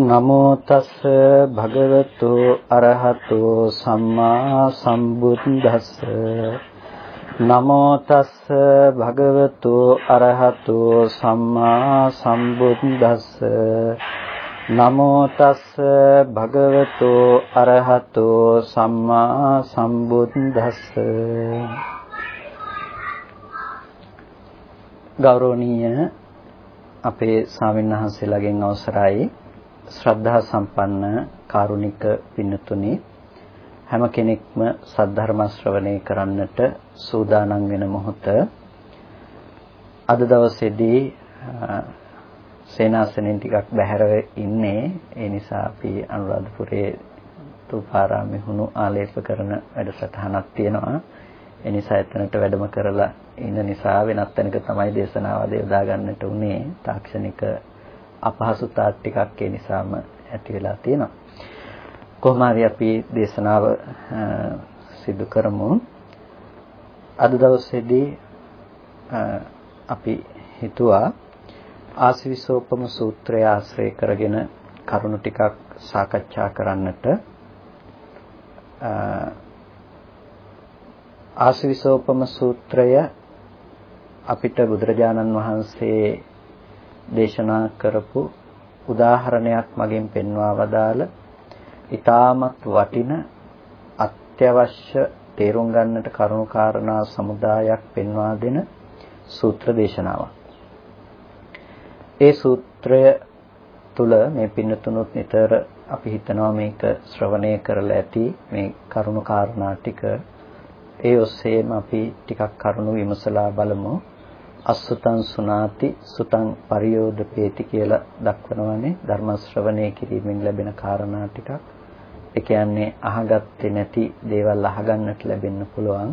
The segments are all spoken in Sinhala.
නමෝ තස් භගවතු අරහතෝ සම්මා සම්බුද්දස්ස. නමෝ තස් භගවතු අරහතෝ සම්මා සම්බුද්දස්ස. නමෝ තස් භගවතු අරහතෝ සම්මා සම්බුද්දස්ස. ගෞරවනීය අපේ ස්වාමින්වහන්සේලාගෙන් අවසරයි. ශ්‍රද්ධා සම්පන්න කාරුණික පින්නතුනි හැම කෙනෙක්ම සද්ධර්ම ශ්‍රවණය කරන්නට සූදානම් වෙන මොහොත අද දවසේදී සේනාසනෙන් ටිකක් බැහැරව ඉන්නේ. ඒ නිසා අපි අනුරාධපුරයේ තුපාරාමේ හුණු ආලේප කරන වැඩසටහනක් තියෙනවා. ඒ නිසා එතනට වැඩම කරලා ඉන්න නිසා වෙනත් තැනක තමයි දේශනාව යොදා ගන්නට උනේ. තාක්ෂණික අපහසුතා ටිකක් ඒ නිසාම ඇති වෙලා තියෙනවා. කොහොම හරි අපි දේශනාව සිදු කරමු. අද දවසේදී අපි හිතුවා ආසිවිසෝපම සූත්‍රය ආශ්‍රය කරගෙන කරුණු ටිකක් සාකච්ඡා කරන්නට ආසිවිසෝපම සූත්‍රය අපිට බුදුරජාණන් වහන්සේ දේශනා කරපු උදාහරණයක් මගෙන් පෙන්වා වදාළ ඊටමත් වටින අත්‍යවශ්‍ය තේරුම් ගන්නට කරුණු කාරණා සමුදායක් පෙන්වා දෙන සූත්‍ර දේශනාවක්. ඒ සූත්‍රය තුල මේ පින්නතුනුත් නිතර අපි හිතනවා මේක ශ්‍රවණය කරලා ඇති මේ කරුණු කාරණා ටික ඒ ඔස්සේම අපි ටිකක් කරුණු විමසලා බලමු. අසුතං සුනාති සුතං පරියෝදපේති කියලා දක්වනවානේ ධර්ම ශ්‍රවණය කිරීමෙන් ලැබෙන කාරණා ටිකක්. ඒ කියන්නේ අහගත්තේ නැති දේවල් අහගන්නට ලැබෙන්න පුළුවන්.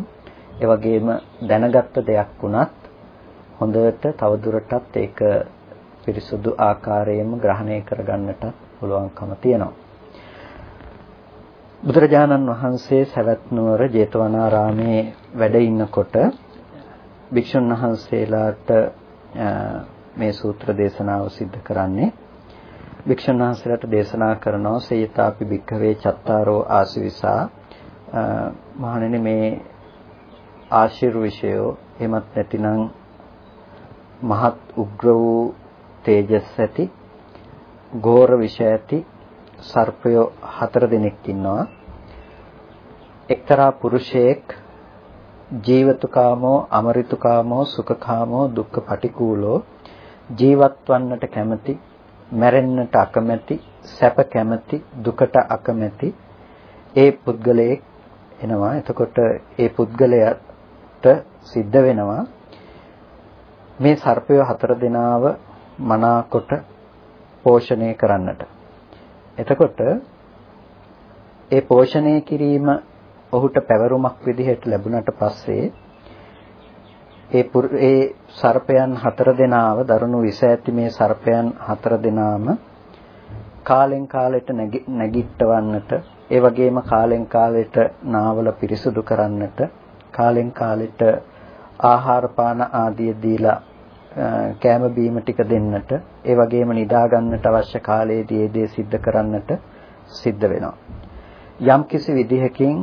ඒ වගේම දැනගත්ත දෙයක් වුණත් හොඳට තවදුරටත් ඒක පිරිසුදු ආකාරයෙන්ම ග්‍රහණය කරගන්නට පුළුවන්කම තියෙනවා. බුදුරජාණන් වහන්සේ සවැත් නුවර ජේතවනාරාමේ වැඩ ඉන්නකොට භික්ෂුන් වහන්සේලාට මේ සූත්‍ර දේශනාව සිද්ධ කරන්නේ. භික්ෂුන් වහන්සේලාට දේශනා කරනවා සේයතාපි භික්ඛවේ චත්තාරෝ ආසිවිසා. මහණෙනි මේ ආශිර්විෂයෝ එමත් නැතිනම් මහත් උග්‍ර වූ තේජස් ඇති ගෝර විෂය ඇති සර්පයෝ හතර දෙනෙක් ඉන්නවා. එක්තරා පුරුෂයෙක් ජීවතුකාමෝ අමරිතුකාමෝ සුඛකාමෝ දුක්ඛ පටිකූලෝ ජීවත් වන්නට කැමැති මැරෙන්නට අකමැති සැප කැමැති දුකට අකමැති ඒ පුද්ගලයෙක් එනවා. එතකොට ඒ පුද්ගලයාට සිද්ධ වෙනවා මේ සර්පය හතර දෙනාව මනාකොට පෝෂණය කරන්නට. එතකොට ඒ පෝෂණය කිරීම ඔහුට පැවරුමක් විදිහට ලැබුණට පස්සේ ඒ ඒ සර්පයන් හතර දෙනාව දරුණු විස ඇති මේ සර්පයන් හතර දෙනාම කාලෙන් කාලෙට නැගිටවන්නට ඒ වගේම කාලෙන් කාලෙට නාවල පිරිසුදු කරන්නට කාලෙන් කාලෙට ආහාර පාන ආදිය දීලා කෑම බීම ටික දෙන්නට ඒ වගේම නිදා ගන්නට අවශ්‍ය කාලයේදී ඒ දේ සිද්ධ කරන්නට සිද්ධ වෙනවා. යම්කිසි විදිහකින්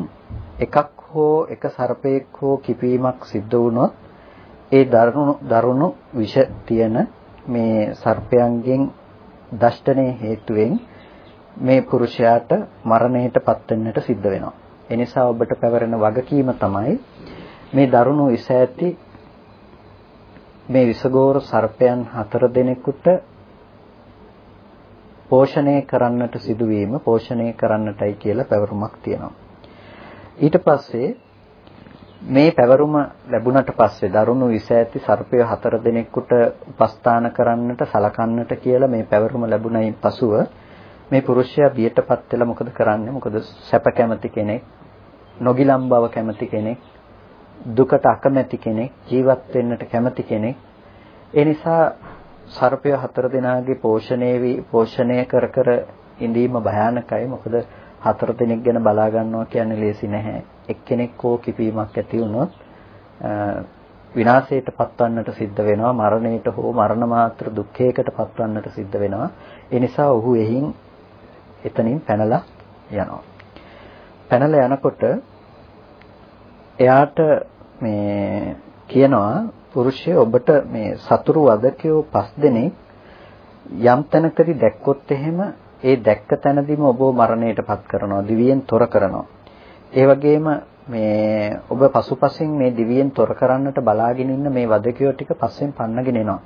එකක් හෝ එක සර්පයෙක් හෝ කිපීමක් සිද්ධ වුණොත් ඒ දරුණු දරුණු විෂ තියෙන මේ සර්පයන්ගෙන් දෂ්ටනයේ හේතුවෙන් මේ පුරුෂයාට මරණයට පත් වෙන්නට සිද්ධ වෙනවා. ඒ නිසා ඔබට පැවරෙන වගකීම තමයි මේ දරුණු විෂ ඇති මේ විසගෝර සර්පයන් හතර දෙනෙකුට පෝෂණය කරන්නට සිදුවීම පෝෂණය කරන්නටයි කියලා පැවරුමක් තියෙනවා. ඊට පස්සේ මේ පැවරුම ලැබුණට පස්සේ දරුණු විස ඇති සර්පය හතර දෙනෙකුට උපස්ථාන කරන්නට සලකන්නට කියලා මේ පැවරුම ලැබුණයින් පසුව මේ පුරුෂයා බියටපත් වෙලා මොකද කරන්නේ? මොකද සැප කැමති කෙනෙක් නොගිලම් බව කැමති කෙනෙක් දුකට අකමැති කෙනෙක් ජීවත් වෙන්නට කැමති කෙනෙක්. ඒ නිසා සර්පය හතර දෙනාගේ පෝෂණය පෝෂණය කර කර ඉඳීම භයානකයි. මොකද හතර දෙනෙක් ගැන බලා ගන්නවා කියන්නේ ලේසි නැහැ. එක්කෙනෙක් හෝ කිපීමක් ඇති වුණොත් විනාශයට පත්වන්නට සිද්ධ වෙනවා මරණයට හෝ මරණ මාත්‍ර දුක්ඛයකට පත්වන්නට සිද්ධ වෙනවා ඒ නිසා ඔහු එහින් එතනින් පැනලා යනවා. පැනලා යනකොට එයාට මේ කියනවා පුරුෂය ඔබට මේ සතුරු වදකයෝ පස් දෙනෙක් යම් තැනකදී දැක්කොත් එහෙම ඒ දැක්ක තැනදීම ඔබව මරණයටපත් කරනවා දිවියෙන් තොර කරනවා. ඒ වගේම මේ ඔබ පසුපසින් මේ දිවියෙන් තොර කරන්නට බලාගෙන ඉන්න මේ වදකයෝ ටික පස්සෙන් පන්නගෙන එනවා.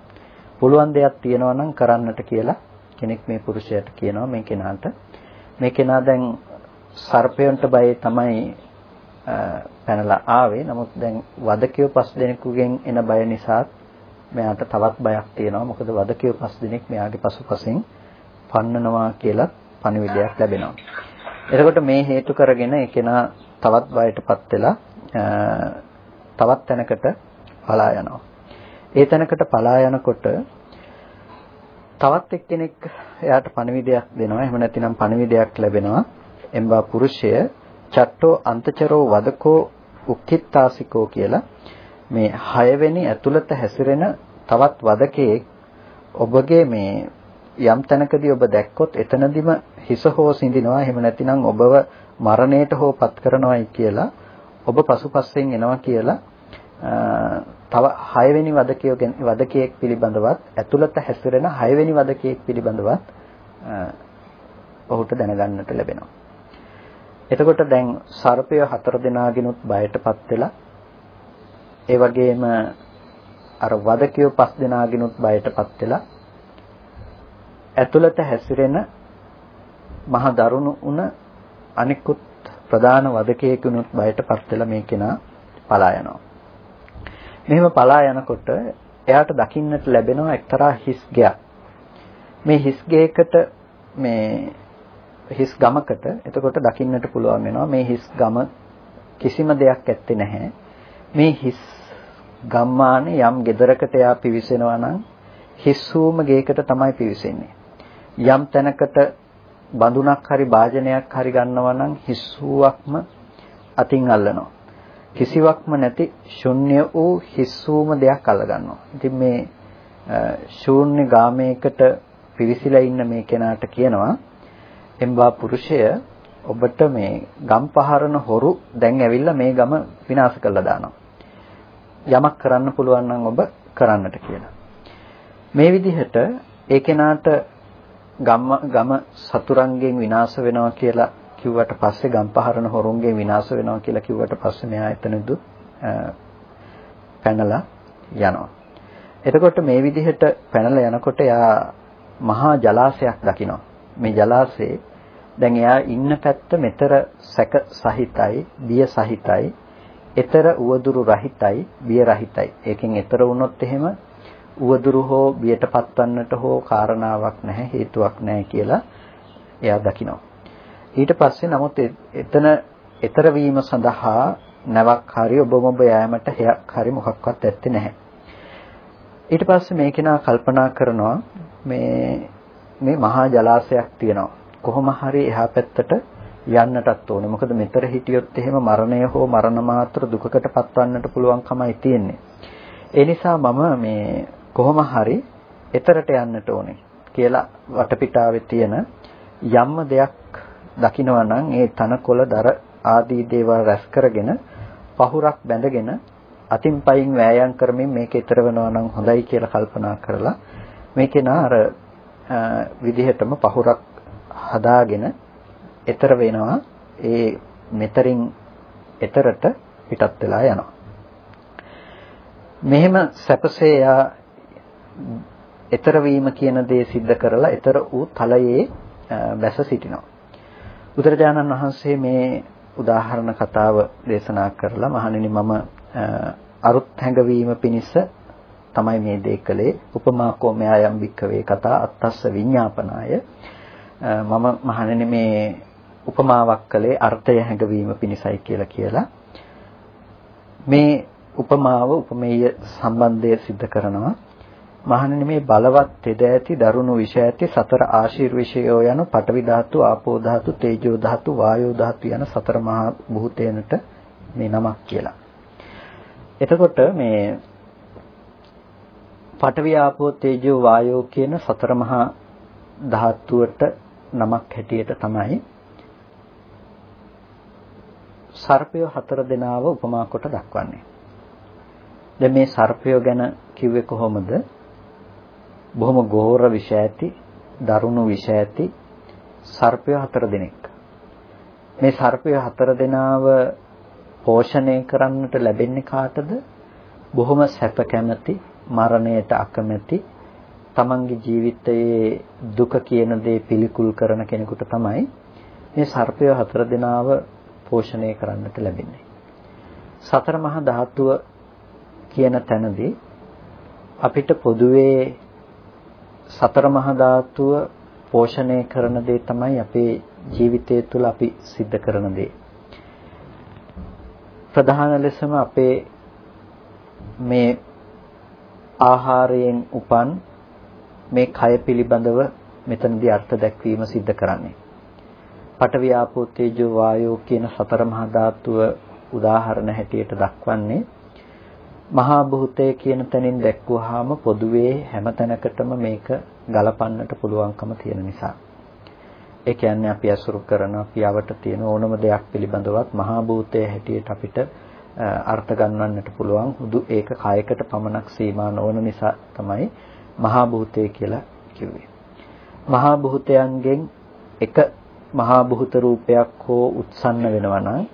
පුළුවන් දෙයක් තියෙනවා නම් කරන්නට කියලා කෙනෙක් මේ පුරුෂයාට කියනවා මේ කෙනාට. මේ කෙනා දැන් සර්පයන්ට බය තමයි පැනලා ආවේ. නමුත් දැන් වදකියෝ පස් දෙනෙකුගෙන් එන බය නිසා මෙයාට තවත් බයක් තියෙනවා. මොකද වදකියෝ පස් දෙනෙක් මෙයාගේ පසුපසින් පන්නනවා කියලා පණිවිඩයක් ලැබෙනවා. එතකොට මේ හේතු කරගෙන ඒ කෙනා තවත් බයටපත් වෙලා තවත් තැනකට පලා යනවා. ඒ තැනකට පලා යනකොට තවත් එක්කෙනෙක් එයාට පණිවිඩයක් දෙනවා. එහෙම නැතිනම් පණිවිඩයක් ලැබෙනවා. එම්බා පුරුෂය චට්ටෝ අන්තචරෝ වදකෝ උක්කිත්තාසිකෝ කියලා මේ හයවෙනි ඇතුළත හැසිරෙන තවත් වදකේ ඔබගේ මේ යම් තැනකදී ඔබ දැක්කොත් එතනදිම හිස හෝ සිඳිනවා එහෙම නැතිනම් ඔබව මරණයට හෝ පත් කරනවායි කියලා ඔබ පසුපස්සෙන් එනවා කියලා තව 6 වෙනි වදකයෙක් වදකයෙක් පිළිබඳවත් ඇතුළත හැසිරෙන 6 වෙනි වදකයෙක් පිළිබඳවත් ඔහුට දැනගන්නට ලැබෙනවා. එතකොට දැන් සර්පය හතර දෙනාගෙනුත් බයටපත් වෙලා ඒ වගේම අර වදකියෝ පස් දෙනාගෙනුත් බයටපත් වෙලා ඇතුළත හැසිරෙන මහ දරුණු උන අනිකුත් ප්‍රධාන වදකයෙකුනුත් බයටපත් වෙලා මේ කෙනා පලා යනවා. මෙහෙම පලා යනකොට එයාට දකින්නට ලැබෙනවා එක්තරා හිස් ගයක්. මේ හිස් ගයකට මේ හිස් ගමකට එතකොට දකින්නට පුළුවන් වෙනවා මේ හිස් ගම කිසිම දෙයක් ඇත්තේ නැහැ. මේ හිස් ගම්මානේ යම් gedarakata යා පිවිසෙනවා නම් හිස් වූම ගේකට තමයි පිවිසෙන්නේ. යම් තැනකට බඳුනක් හරි වාජනයක් හරි ගන්නවා නම් හිස් වූවක්ම අතින් අල්ලනවා. කිසිවක්ම නැති ශුන්‍ය වූ හිස් වූම දෙයක් අල්ලගන්නවා. ඉතින් මේ ශූන්‍ය ගාමයකට පිවිසිලා ඉන්න මේ කෙනාට කියනවා එම්බා පුරුෂය ඔබට මේ ගම් පහරන හොරු දැන් ඇවිල්ලා මේ ගම විනාශ කරලා දානවා. යමක් කරන්න පුළුවන් නම් ඔබ කරන්නට කියලා. මේ විදිහට ඒ කෙනාට ගම ගම සතුරන්ගෙන් විනාශ වෙනවා කියලා කිව්වට පස්සේ ගම් පහරන හොරුන්ගෙන් විනාශ වෙනවා කියලා කිව්වට පස්සේ මෙයා එතනදු පැනලා යනවා. එතකොට මේ විදිහට පැනලා යනකොට එයා මහා ජලාශයක් දකිනවා. මේ ජලාශයේ දැන් එයා ඉන්න පැත්ත මෙතර සැක සහිතයි, බිය සහිතයි, ඊතර උවදුරු රහිතයි, බිය රහිතයි. ඒකෙන් ඊතර වුණොත් එහෙම උවදුරු හෝ බියට පත්වන්නට හෝ කාරණාවක් නැහැ, හේතුවක් නැහැ කියලා එයා දකිනවා. ඊට පස්සේ නමුත් එතන ඊතර වීම සඳහා නැවක් හරි ඔබ මොබ යෑමට හයක් හරි මොකක්වත් ඇත්තේ නැහැ. ඊට පස්සේ මේ කෙනා කල්පනා කරනවා මේ මේ මහා ජලාශයක් තියෙනවා. කොහොම හරි එහා පැත්තට යන්නටත් ඕනේ. මොකද මෙතර හිටියොත් එහෙම මරණය හෝ මරණ මාත්‍ර දුකකට පත්වන්නට පුළුවන්කමයි තියෙන්නේ. ඒ නිසා මම මේ කොහොම හරි එතරට යන්නට ඕනේ කියලා වටපිටාවේ තියෙන යම්ම දෙයක් දකිනවා නම් ඒ තනකොළ දර ආදී දේවල් රැස් කරගෙන පහුරක් බැඳගෙන අතින් පයින් වෑයම් කරමින් මේක ඊතර වෙනවා නම් හොඳයි කියලා කල්පනා කරලා මේකේ නා අර විදිහටම පහුරක් හදාගෙන ඊතර වෙනවා. ඒ මෙතරින් ඊතරට පිටත් වෙලා යනවා. මෙහෙම සැපසේ යා ඊතර වීම කියන දේ सिद्ध කරලා ඊතර වූ තලයේ බැස සිටිනවා බුදුරජාණන් වහන්සේ මේ උදාහරණ කතාව දේශනා කරලා මහණෙනි මම අරුත් හැඟවීම පිණිස තමයි මේ දේ කළේ උපමා කෝමයා යම් වික්කවේ කතා අත්තස්ස විඤ්ඤාපනාය මම මහණෙනි මේ උපමාවක් කළේ අර්ථය හැඟවීම පිණිසයි කියලා කියලා මේ උපමාව උපමේය සම්බන්ධය सिद्ध කරනවා මහණෙනි මේ බලවත් තෙද ඇති දරුණු විෂ ඇති සතර ආශීර්විෂයෝ යන පඨවි ධාතු, ආපෝ ධාතු, තේජෝ ධාතු, වායෝ ධාතු යන සතර මහා භූතයන්ට මේ නමක් කියලා. එතකොට මේ පඨවි ආපෝ තේජෝ වායෝ කියන සතර මහා ධාතුවට නමක් හැටියට තමයි සර්පය හතර දෙනාව උපමා කොට දක්වන්නේ. දැන් මේ සර්පය ගැන කිව්වේ කොහොමද? බොහොම ගෝර විෂ ඇති, දරුණු විෂ ඇති සර්පය හතර දෙනෙක්. මේ සර්පය හතර දෙනාව පෝෂණය කරන්නට ලැබෙන්නේ කාටද? බොහොම සැප කැමැති, මරණයට අකමැති, තමන්ගේ ජීවිතයේ දුක කියන දේ පිළිකුල් කරන කෙනෙකුට තමයි මේ සර්පය හතර දෙනාව පෝෂණය කරන්නට ලැබෙන්නේ. සතර මහා ධාතුව කියන තැනදී අපිට පොදුවේ සතර මහා ධාතුව පෝෂණය කරන දේ තමයි අපේ ජීවිතය තුළ අපි සිද්ධ කරන දේ. ප්‍රධාන ලෙසම අපේ මේ ආහාරයෙන් උපන් මේ කය පිළිබඳව මෙතනදී අර්ථ දැක්වීම සිද්ධ කරන්නේ. පඨවි ආපෝ තේජෝ වායෝ කියන සතර මහා ධාතුව උදාහරණ හැටියට දක්වන්නේ මහා භූතය කියන තැනින් දැක්වුවාම පොදුවේ හැම තැනකටම මේක ගලපන්නට පුළුවන්කම තියෙන නිසා. ඒ කියන්නේ අපි අසුරු කරන අපි යවට තියෙන ඕනම දෙයක් පිළිබඳවත් මහා භූතය හැටියට අපිට අර්ථ ගන්නවන්නට පුළුවන්. හුදු ඒක කායකට පමණක් සීමා නොවන නිසා තමයි මහා භූතය කියලා කිව්වේ. මහා භූතයන්ගෙන් එක මහා භූත රූපයක් හෝ උත්සන්න වෙනවා නම්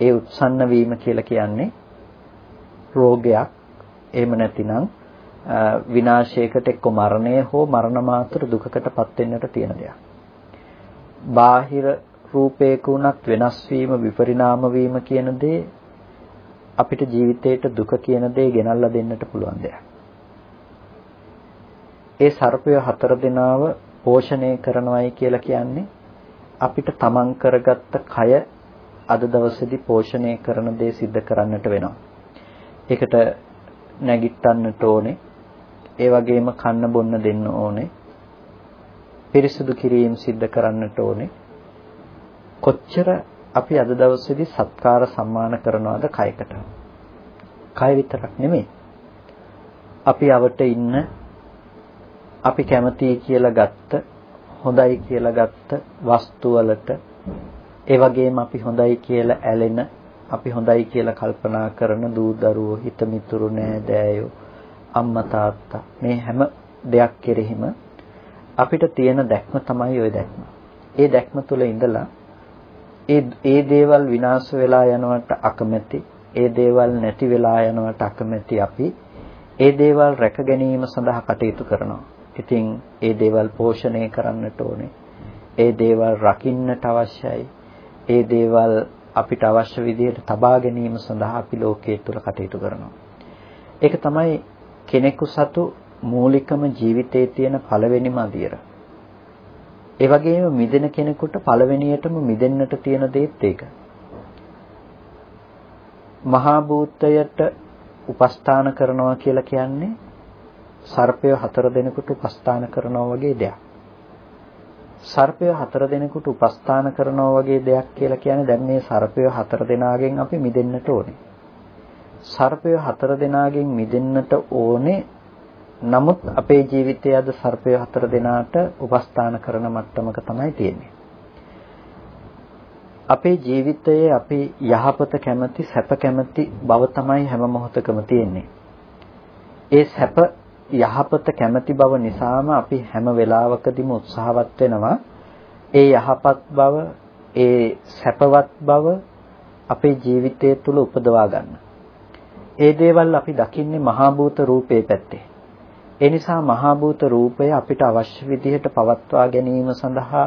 ඒ උත්සන්න වීම කියලා කියන්නේ රෝගයක් එහෙම නැතිනම් විනාශයකට එක්ක මරණය හෝ මරණ මාතෘ දුකකටපත් වෙන්නට තියෙන දෙයක්. බාහිර රූපයක උනත් වෙනස් වීම විපරිණාම වීම කියන දේ අපිට ජීවිතේට දුක කියන දේ ගෙනල්ලා දෙන්නට පුළුවන් දෙයක්. ඒ සර්පය හතර දෙනාව පෝෂණය කරනවායි කියලා කියන්නේ අපිට තමන් කරගත්ත කය අද දවසේදී පෝෂණය කරන දේ සිද්ධ කරන්නට වෙනවා. ඒකට නැගිටන්නට ඕනේ. ඒ වගේම කන්න බොන්න දෙන්න ඕනේ. පිරිසුදු කිරීම සිද්ධ කරන්නට ඕනේ. කොච්චර අපි අද දවසේදී සත්කාර සම්මාන කරනවද කයකට? කය විතරක් නෙමෙයි. අපි අවට ඉන්න අපි කැමතියි කියලා ගත්ත හොඳයි කියලා ගත්ත වස්තු වලට ඒ වගේම අපි හොඳයි කියලා ඇලෙන අපි හොඳයි කියලා කල්පනා කරන දූ දරුවෝ හිත මිතුරු නෑදෑයෝ අම්මා තාත්තා මේ හැම දෙයක් කෙරෙහිම අපිට තියෙන දැක්ම තමයි ওই දැක්ම. ඒ දැක්ම තුළ ඉඳලා ඒ ඒ දේවල් විනාශ වෙලා යනවට අකමැති, ඒ දේවල් නැති වෙලා යනවට අකමැති අපි ඒ දේවල් රැක ගැනීම සඳහා කටයුතු කරනවා. ඉතින් ඒ දේවල් පෝෂණය කරන්නට ඕනේ. ඒ දේවල් රකින්නට අවශ්‍යයි. ඒ දේවල් අපිට අවශ්‍ය විදිහට තබා ගැනීම සඳහා අපි ලෝකයේ තුල කටයුතු කරනවා. ඒක තමයි කෙනෙකු සතු මූලිකම ජීවිතයේ තියෙන පළවෙනිම අදියර. ඒ වගේම මිදෙන කෙනෙකුට පළවෙනියටම මිදෙන්නට තියෙන දේත් ඒක. මහා භූතයට උපස්ථාන කරනවා කියලා කියන්නේ සර්පය හතර දෙනෙකුට උපස්ථාන කරනවා වගේ දෙයක්. සර්පය හතර දෙනෙකුට උපස්ථාන කරනවා වගේ දෙයක් කියලා කියන්නේ දැන් මේ සර්පය හතර දෙනාගෙන් අපි මිදෙන්නට ඕනේ. සර්පය හතර දෙනාගෙන් මිදෙන්නට ඕනේ. නමුත් අපේ ජීවිතයේ අද සර්පය හතර දෙනාට උපස්ථාන කරන මට්ටමක තමයි තියෙන්නේ. අපේ ජීවිතයේ අපි යහපත කැමති සැප කැමති බව තමයි හැම මොහොතකම තියෙන්නේ. ඒ සැප යහපත කැමති බව නිසාම අපි හැම වෙලාවකදීම උත්සාහවත් වෙනවා ඒ යහපත් බව ඒ සැපවත් බව අපේ ජීවිතය තුළ උපදවා ගන්න. ඒ දේවල් අපි දකින්නේ මහා භූත රූපේ පැත්තේ. ඒ නිසා මහා භූත රූපය අපිට අවශ්‍ය විදිහට පවත්වා ගැනීම සඳහා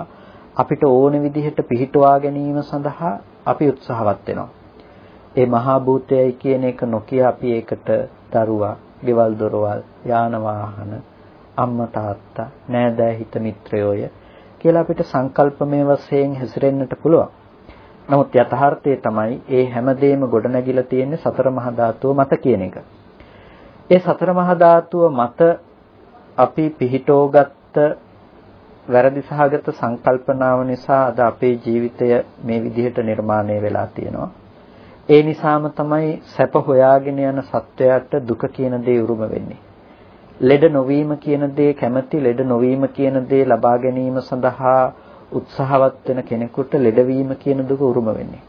අපිට ඕන විදිහට පිහිටුවා ගැනීම සඳහා අපි උත්සාහවත් වෙනවා. ඒ මහා භූතයයි කියන එක නොකිය අපි ඒකට දරුවා ගෙවල් දොරවල්, යාන වාහන, අම්මා තාත්තා, නෑදෑ හිත මිත්‍රයෝය කියලා අපිට සංකල්පමය වශයෙන් හැසිරෙන්නට පුළුවන්. නමුත් යථාර්ථය තමයි ඒ හැමදේම ගොඩනැගිලා තියෙන්නේ සතර මහා ධාතුව මත කියන එක. ඒ සතර මහා ධාතුව මත අපි පිහිටෝගත්ත වැරදි සහගත සංකල්පනාව නිසා අද අපේ ජීවිතය මේ විදිහට නිර්මාණය වෙලා තියෙනවා. ඒ නිසාම තමයි සැප හොයාගෙන යන සත්වයාට දුක කියන දේ උරුම වෙන්නේ. ලෙඩ නොවීම කියන දේ කැමැති ලෙඩ නොවීම කියන දේ ලබා ගැනීම සඳහා උත්සාහවත් වෙන කෙනෙකුට ලෙඩවීම කියන දුක උරුම වෙන්නේ.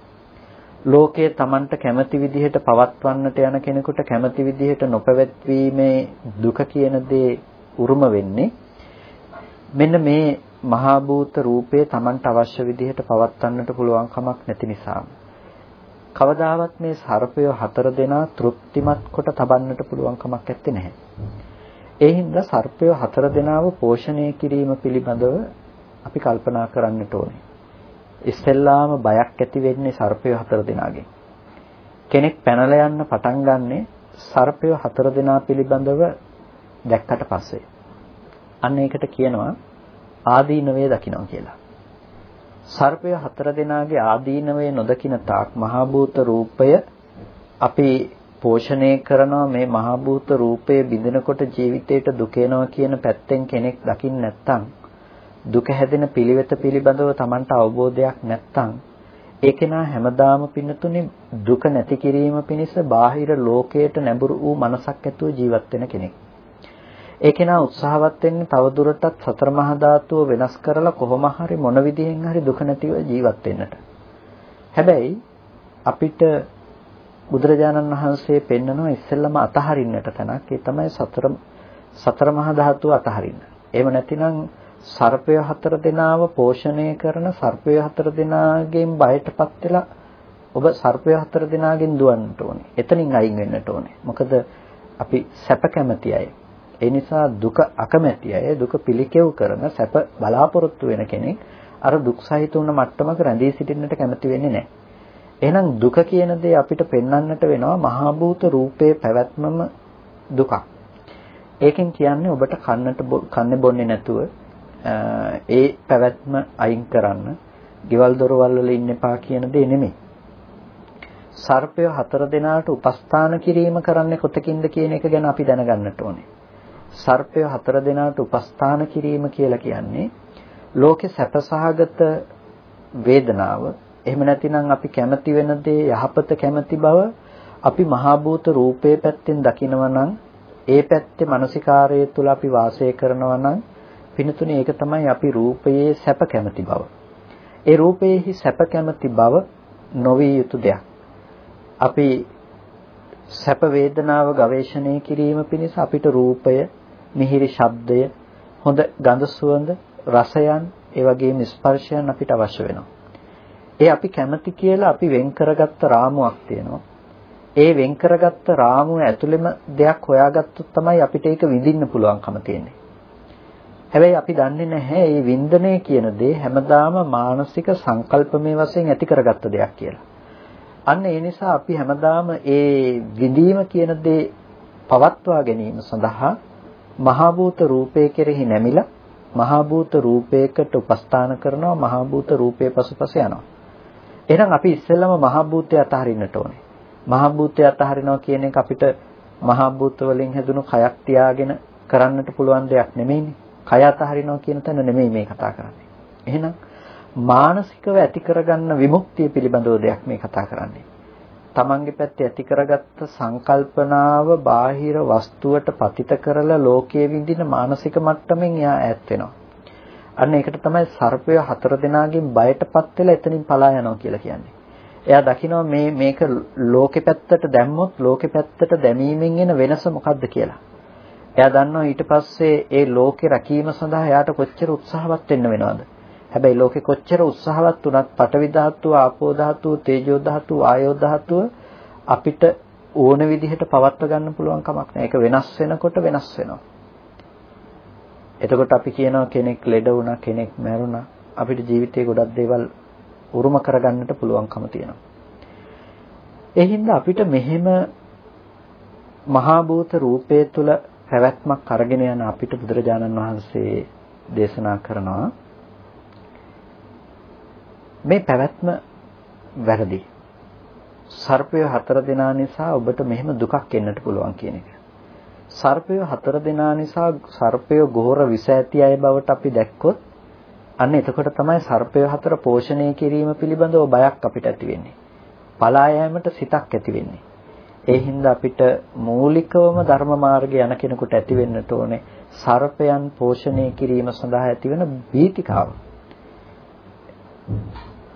ලෝකයේ Tamanට කැමති විදිහට පවත්වන්නට යන කෙනෙකුට කැමති විදිහට නොපැවැත්වීමේ දුක කියන දේ උරුම වෙන්නේ මෙන්න මේ මහා භූත රූපය Tamanට අවශ්‍ය විදිහට පවත්වන්නට පුළුවන් කමක් නැති නිසා. කවදාවත් මේ සර්පය හතර දෙනා තෘප්තිමත් කොට තබන්නට පුළුවන් කමක් නැත්තේ නැහැ. ඒ හින්දා සර්පය හතර දෙනාව පෝෂණය කිරීම පිළිබඳව අපි කල්පනා කරන්නට ඕනේ. ඉස්සෙල්ලාම බයක් ඇති වෙන්නේ සර්පය හතර දෙනාගෙන්. කෙනෙක් පැනලා යන්න පටන් ගන්නෙ සර්පය හතර දෙනා පිළිබඳව දැක්කට පස්සේ. අන්න ඒකට කියනවා ආදීනවේ දකිනවා කියලා. සර්පය හතර දෙනාගේ ආදීනවේ නොදකින තාක් මහා භූත රූපය අපි පෝෂණය කරනවා මේ මහා භූත රූපය බිඳිනකොට ජීවිතේට දුක කියන පැත්තෙන් කෙනෙක් දකින්න නැත්නම් දුක හැදෙන පිළිවෙත පිළිබඳව Tamanට අවබෝධයක් නැත්නම් ඒ කෙනා හැමදාම පින්නතුනේ දුක නැති කිරීම පිණිස බාහිර ලෝකයට නැඹුරු වූ මනසක් ඇතුව ජීවත් වෙන කෙනෙක්. ඒ කෙනා උත්සාහවත් වෙන්නේ තවදුරටත් සතර මහා ධාතුව වෙනස් කරලා කොහොම හරි මොන විදිහෙන් හරි දුක නැතිව ජීවත් වෙන්නට. හැබැයි අපිට බුදුරජාණන් වහන්සේ පෙන්නනවා ඉස්සෙල්ලම අතහරින්නට තැනක්. ඒ තමයි සතර සතර මහා ධාතුව අතහරින්න. එහෙම නැතිනම් සර්පය හතර දෙනාව පෝෂණය කරන සර්පය හතර දෙනාගෙන් බයටපත් වෙලා ඔබ සර්පය හතර දෙනාගෙන් දුවන්නට ඕනේ. එතනින් අයින් වෙන්නට ඕනේ. මොකද අපි සැප කැමති අය. ඒ නිසා දුක අකමැති අය දුක පිළිකෙව් කරන සැප බලාපොරොත්තු වෙන කෙනෙක් අර දුක් සහිත වුණ මට්ටමක රැඳී සිටින්නට කැමති වෙන්නේ නැහැ. එහෙනම් දුක කියන දේ අපිට පෙන්වන්නට වෙනවා මහා භූත රූපේ පැවැත්මම දුකක්. ඒකෙන් කියන්නේ ඔබට කන්නට කන්නේ බොන්නේ නැතුව ඒ පැවැත්ම අයින් කරන්න, ගෙවල් දොරවල් වල ඉන්න එපා කියන දේ නෙමෙයි. සර්පය හතර දෙනාට උපස්ථාන කිරීම කරන්නේ කොතකින්ද කියන එක ගැන අපි දැනගන්නට ඕනේ. සර්පය හතර දෙනාට උපස්ථාන කිරීම කියලා කියන්නේ ලෝකේ සැපසහගත වේදනාව එහෙම නැතිනම් අපි කැමති වෙන දේ යහපත කැමති බව අපි මහා භූත රූපේ පැත්තෙන් දකිනවා නම් ඒ පැත්තේ මානසිකාරය තුළ අපි වාසය කරනවා නම් පිනතුනේ ඒක තමයි අපි රූපයේ සැප කැමති බව. ඒ රූපයේහි සැප කැමති බව නොවිය යුතු දෙයක්. අපි සැප වේදනාව ගවේෂණය කිරීම පිණිස අපිට රූපය, මිහිරි ශබ්දය, හොඳ ගඳ සුවඳ, රසයන්, ඒ වගේම ස්පර්ශයන් අපිට අවශ්‍ය වෙනවා. ඒ අපි කැමති කියලා අපි වෙන් කරගත්ත රාමුවක් තියෙනවා. ඒ වෙන් කරගත්ත රාමුව ඇතුළෙම දෙයක් හොයාගත්තොත් තමයි අපිට ඒක විඳින්න පුළුවන්කම තියෙන්නේ. හැබැයි අපි දන්නේ නැහැ මේ වින්දනය කියන දේ හැමදාම මානසික සංකල්පමය වශයෙන් ඇති කරගත්ත දෙයක් කියලා. අන්න ඒ නිසා අපි හැමදාම ඒ විඳීම කියන දේ පවත්වා ගැනීම සඳහා මහා භූත රූපය කෙරෙහි නැමිලා මහා භූත රූපයකට උපස්ථාන කරනවා මහා භූත රූපයේ පසුපස යනවා. එහෙනම් අපි ඉස්සෙල්ලම මහා භූතය අතහරින්නට ඕනේ. මහා භූතය අතහරිනවා කියන එක අපිට මහා භූත වලින් හැදුණු කයක් තියාගෙන කරන්නට පුළුවන් දෙයක් නෙමෙයිනේ. කය අතහරිනවා කියන තැන නෙමෙයි මේ කතා කරන්නේ. එහෙනම් මානසිකව ඇති කරගන්න විමුක්තිය පිළිබඳව දෙයක් මේ කතා කරන්නේ. තමන්ගේ පැත්තේ ඇති කරගත්ත සංකල්පනාව බාහිර වස්තුවට පතිත කරලා ලෝකයේ විඳින මානසික මට්ටමින් එයා ඈත් වෙනවා. අන්න ඒකට තමයි සර්පය හතර දෙනාගෙන් බයටපත් වෙලා එතනින් පලා යනවා කියලා කියන්නේ. එයා දකිනවා මේ මේක ලෝකෙ පැත්තට දැම්මොත් ලෝකෙ පැත්තට දැමීමෙන් එන වෙනස මොකක්ද කියලා. එයා දන්නවා ඊට පස්සේ ඒ ලෝකේ රැකීම සඳහා එයාට කොච්චර උත්සාහවත් වෙන්න වෙනවද? හැබැයි ලෝකේ කොච්චර උත්සාහවත් වුණත් පඨවි ධාතුව, ආපෝ ධාතුව, තේජෝ ධාතුව, ආයෝ ධාතුව අපිට ඕන විදිහට පවත්ව ගන්න පුළුවන් කමක් නැහැ. ඒක වෙනස් වෙනකොට වෙනස් වෙනවා. එතකොට අපි කියනවා කෙනෙක් ලෙඩ වුණා, කෙනෙක් මැරුණා. අපිට ජීවිතේ ගොඩක් දේවල් උරුම කරගන්නට පුළුවන්කම තියෙනවා. ඒ හින්දා අපිට මෙහෙම මහා භූත රූපය තුල පැවැත්මක් අරගෙන යන අපිට බුදුරජාණන් වහන්සේ දේශනා කරනවා මේ පැවැත්ම වැරදි. සර්පය හතර දෙනා නිසා ඔබට මෙහෙම දුකක් එන්නට පුළුවන් කියන එක. සර්පය හතර දෙනා නිසා සර්පය ගෝර විස ඇති අය බවට අපි දැක්කොත් අන්න එතකොට තමයි සර්පය හතර පෝෂණය කිරීම පිළිබඳව බයක් අපිට ඇති වෙන්නේ. පලා යෑමට සිතක් ඇති වෙන්නේ. ඒ හින්දා අපිට මූලිකවම ධර්ම මාර්ගය යන කෙනෙකුට ඇති වෙන්නට ඕනේ සර්පයන් පෝෂණය කිරීම සඳහා ඇතිවන බීතිකාව.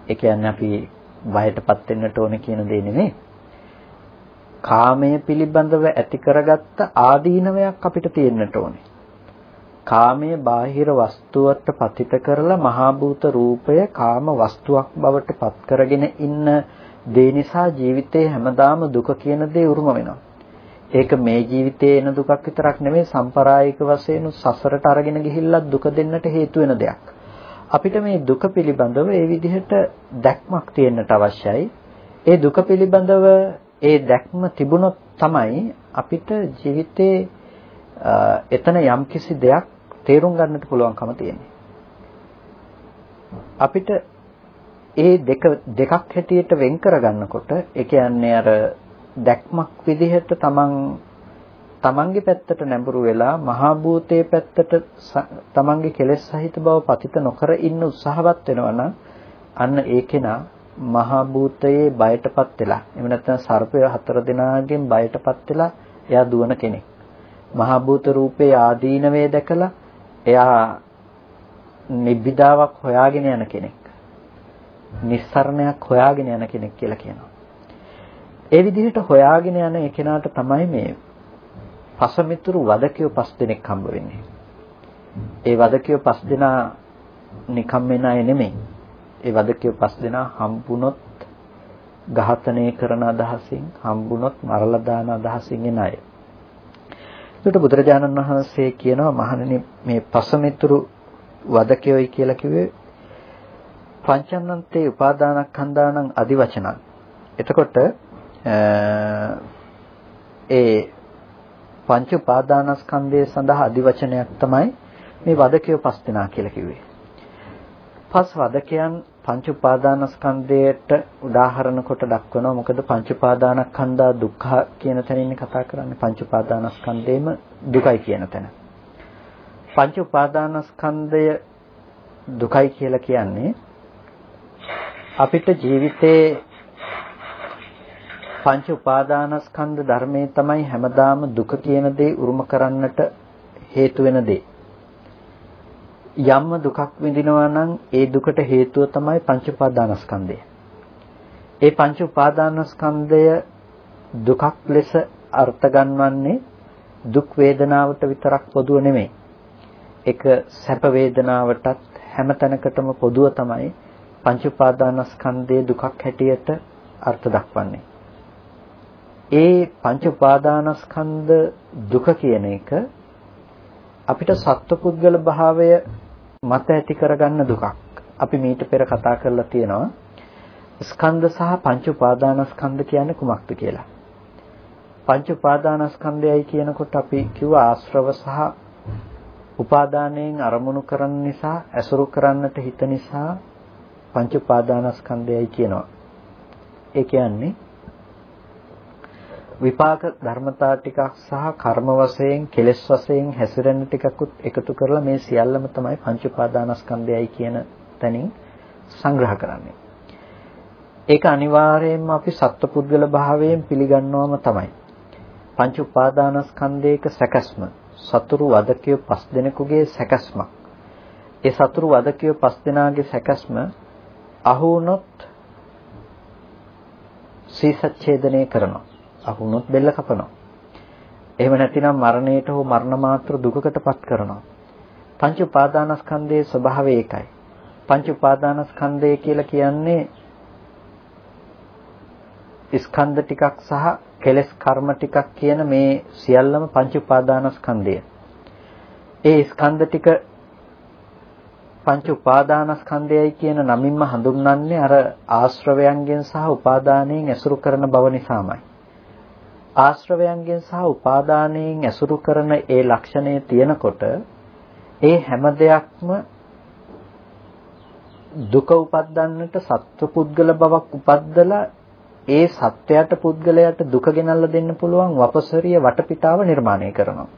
ඒ කියන්නේ අපි බයටපත් වෙන්නට ඕනේ කියන දේ නෙමෙයි. කාමය පිළිබඳව ඇති කරගත්ත ආදීනවයක් අපිට තියෙන්නට ඕනේ. කාමයේ බාහිර වස්තුවට පතිත කරලා මහා භූත රූපය කාම වස්තුවක් බවට පත් කරගෙන ඉන්න දේ නිසා ජීවිතේ හැමදාම දුක කියන දේ උරුම වෙනවා. ඒක මේ ජීවිතයේ එන දුකක් විතරක් නෙමෙයි සම්පරායික වශයෙන් සසරට අරගෙන ගිහිල්ලා දුක දෙන්නට හේතු වෙන දෙයක්. අපිට මේ දුක පිළිබඳව ඒ විදිහට දැක්මක් තියෙන්නට අවශ්‍යයි. ඒ දුක පිළිබඳව ඒ දැක්ම තිබුණොත් තමයි අපිට ජීවිතේ එතන යම්කිසි දෙයක් තේරුම් ගන්නට පුළුවන්කම තියෙන්නේ. අපිට ඒ දෙක දෙකක් හැටියට වෙන් කරගන්නකොට ඒ කියන්නේ අර දැක්මක් විදිහට තමන් තමන්ගේ පැත්තට නැඹුරු වෙලා මහා භූතයේ පැත්තට තමන්ගේ කෙලෙස් සහිත බව පතිත නොකර ඉන්න උත්සාහවත් වෙනවා නම් අන්න ඒ කෙනා මහා භූතයේ බයටපත් වෙලා එහෙම නැත්නම් සර්පය හතර දෙනාගෙන් බයටපත් වෙලා එයා දුවන කෙනෙක්. මහා භූත රූපේ ආදීනවේ දැකලා එයා නිබ්බිදාවක් හොයාගෙන යන කෙනෙක්. නිස්සරණයක් හොයාගෙන යන කෙනෙක් කියලා කියනවා. ඒ විදිහට හොයාගෙන යන එකනට තමයි මේ පසමිතුරු වදකියෝ පස් දෙනෙක් හම්බ වෙන්නේ. ඒ වදකියෝ පස් දෙනා නිකම් වෙන අය නෙමෙයි. ඒ වදකියෝ පස් දෙනා හම්බුනොත් ඝාතනය කරන අදහසින් හම්බුනොත් මරලා දාන අදහසින් එන අය. ඒකට බුදුරජාණන් වහන්සේ කියනවා මහණෙනි මේ පසමිතුරු වදකයෝයි කියලා කිව්වේ පංචන්නන්තේ උපාදානස්කන්ධානං අදිවචනං. එතකොට ඒ පංච උපාදානස්කන්ධය සඳහා අදිවචනයක් තමයි මේ වදකයෝ පස් දෙනා කියලා කිව්වේ. පස් වදකයන් පංච උපාදානස්කන්ධයට උදාහරණ කොට දක්වනවා. මොකද පංච උපාදානස්කන්ධා දුක්ඛ කියන තැනින් කතා කරන්නේ පංච උපාදානස්කන්ධේම දුකයි කියන තැන. පංච උපාදානස්කන්ධය දුකයි කියලා කියන්නේ අපිට ජීවිතේ පංච උපාදානස්කන්ධ ධර්මයේ තමයි හැමදාම දුක කියන දේ උරුම කරන්නට හේතු වෙන දේ. යම්ම දුකක් විඳිනවා නම් ඒ දුකට හේතුව තමයි පංච උපාදානස්කන්ධය. ඒ පංච උපාදානස්කන්ධය දුකක් ලෙස අර්ථ ගන්වන්නේ දුක් වේදනාවට විතරක් පොදුව නෙමෙයි. ඒක සැප වේදනාවටත් හැම තැනකටම පොදුව තමයි පංච උපාදානස්කන්ධයේ දුකක් හැටියට අර්ථ දක්වන්නේ. ඒ පංච උපාදානස්කන්ධ දුක කියන එක අපිට සත්පුද්ගල භාවය මත ඇති කරගන්න දුකක්. අපි මීට පෙර කතා කරලා තියෙනවා ස්කන්ධ සහ පංච උපාදානස්කන්ධ කියන්නේ කුමක්ද කියලා. පංච උපාදානස්කන්ධයයි කියනකොට අපි කිව්ව ආශ්‍රව සහ උපාදානයෙන් අරමුණු කරන නිසා ඇසුරු කරන්නට හිත නිසා පංච උපාදානස්කන්ධයයි කියනවා. ඒ කියන්නේ විපාක ධර්මතා ටිකක් සහ කර්ම වශයෙන් කෙලෙස් වශයෙන් හැසිරෙන ටිකකුත් එකතු කරලා මේ සියල්ලම තමයි පංච උපාදානස්කන්ධයයි කියන තැනින් සංග්‍රහ කරන්නේ. ඒක අනිවාර්යයෙන්ම අපි සත්පුද්ගල භාවයෙන් පිළිගන්නවම තමයි. පංච උපාදානස්කන්ධයක සැකස්ම සතුරු වදකිය පස් දෙනෙකුගේ සැකස්මක්. ඒ සතුරු වදකිය පස් දෙනාගේ සැකස්ම අහු වුණොත් සීසච්ඡේදනය කරනවා. අහුනොත් බෙල්ල කපනවා. එහෙම නැතිනම් මරණයට හෝ මරණ මාත්‍ර දුකකටපත් කරනවා. පංච උපාදානස්කන්ධයේ ස්වභාවය ඒකයි. පංච උපාදානස්කන්ධය කියලා කියන්නේ ස්කන්ධ ටිකක් සහ කෙලස් කර්ම ටිකක් කියන මේ සියල්ලම පංච උපාදානස්කන්ධය. ඒ ස්කන්ධ ටික පංච උපාදානස්කන්ධයයි කියන නමින්ම හඳුන්වන්නේ අර ආශ්‍රවයන්ගෙන් සහ උපාදානයෙන් ඇසුරු කරන බව නිසාමයි. ආශ්‍රවයන්ගෙන් සහ උපාදානයෙන් ඇසුරු කරන ඒ ලක්ෂණය තියෙනකොට ඒ හැම දෙයක්ම දුක උපද්දන්නට සත්වපුද්ගල බවක් උපද්දලා ඒ සත්‍යයට පුද්ගලයාට දුක ගෙනල්ලා දෙන්න පුළුවන් වපසරිය වටපිටාව නිර්මාණය කරනවා.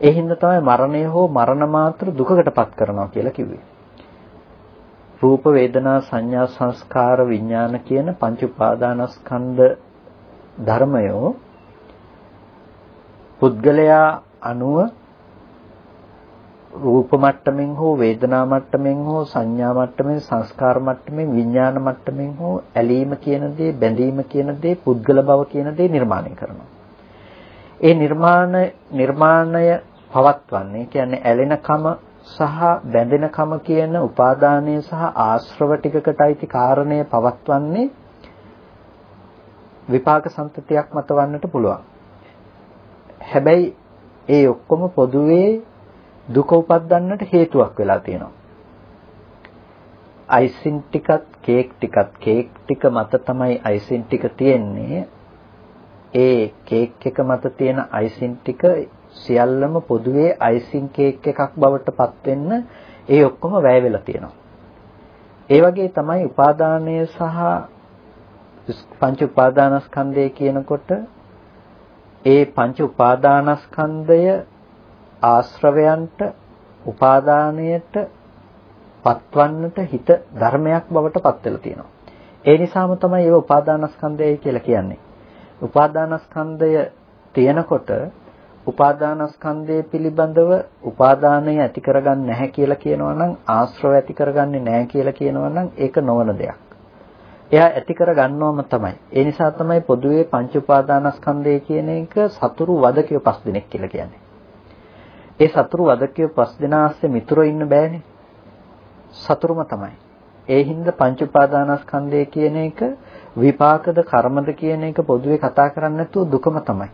ඒ හින්දා තමයි මරණය හෝ මරණ මාත්‍ර දුකකටපත් කරනවා කියලා කිව්වේ. රූප වේදනා සංඥා සංස්කාර විඥාන කියන පංච උපාදානස්කන්ධ ධර්මයෝ පුද්ගලයා අනුව රූප මට්ටමින් හෝ වේදනා මට්ටමින් හෝ සංඥා මට්ටමින් සංස්කාර මට්ටමින් විඥාන මට්ටමින් හෝ ඇලීම කියන දේ බැඳීම කියන දේ පුද්ගල බව කියන දේ නිර්මාණය කරනවා. ඒ නිර්මාණ නිර්මාණය පවත්වන්නේ කියන්නේ ඇලෙනකම සහ බැඳෙනකම කියන උපාදානය සහ ආශ්‍රව ටිකකට අයිති කාරණය පවත්වන්නේ විපාක සම්පතියක් මතවන්නට පුළුවන්. හැබැයි ඒ ඔක්කොම පොදුවේ දුක උපද්දන්නට හේතුවක් වෙලා තියෙනවා. අයිසින් ටිකත් කේක් ටිකත් කේක් ටික මත තමයි අයිසින් ටික තියෙන්නේ. ඒ කේක් එක මත තියෙන අයිසින් ටික සියල්ලම පොදුවේ අයිසින් කේක් එකක් බවට පත් වෙන්න ඒ ඔක්කොම වැය වෙලා තියෙනවා. ඒ වගේ තමයි උපාදානය සහ පංච උපාදානස්කන්ධය කියනකොට ඒ පංච උපාදානස්කන්ධය ආශ්‍රවයන්ට උපාදානයට පත්වන්නට හිත ධර්මයක් බවට පත් වෙලා තියෙනවා. ඒ නිසාම තමයි ඒව උපාදානස්කන්ධයයි කියලා කියන්නේ. උපාදානස්කන්ධය තියෙනකොට උපාදානස්කන්ධය පිළිබඳව උපාදානය ඇති කරගන්න නැහැ කියලා කියනවා නම් ආශ්‍රව ඇති කරගන්නේ නැහැ කියලා කියනවා නම් ඒක නොවන දෙයක්. එයා ඇති කරගන්නවම තමයි. ඒ නිසා තමයි පොදුවේ පංච උපාදානස්කන්ධය කියන එක සතුරු වදකිය පස් දිනක් කියලා කියන්නේ. ඒ සතුරු වදකිය පස් දිනාස්සේ මිතුරෝ ඉන්න බෑනේ. සතුරුම තමයි. ඒ හින්දා පංච උපාදානස්කන්ධය කියන එක විපාකද කර්මද කියන එක පොදුවේ කතා කරන්නේ නැතුව දුකම තමයි.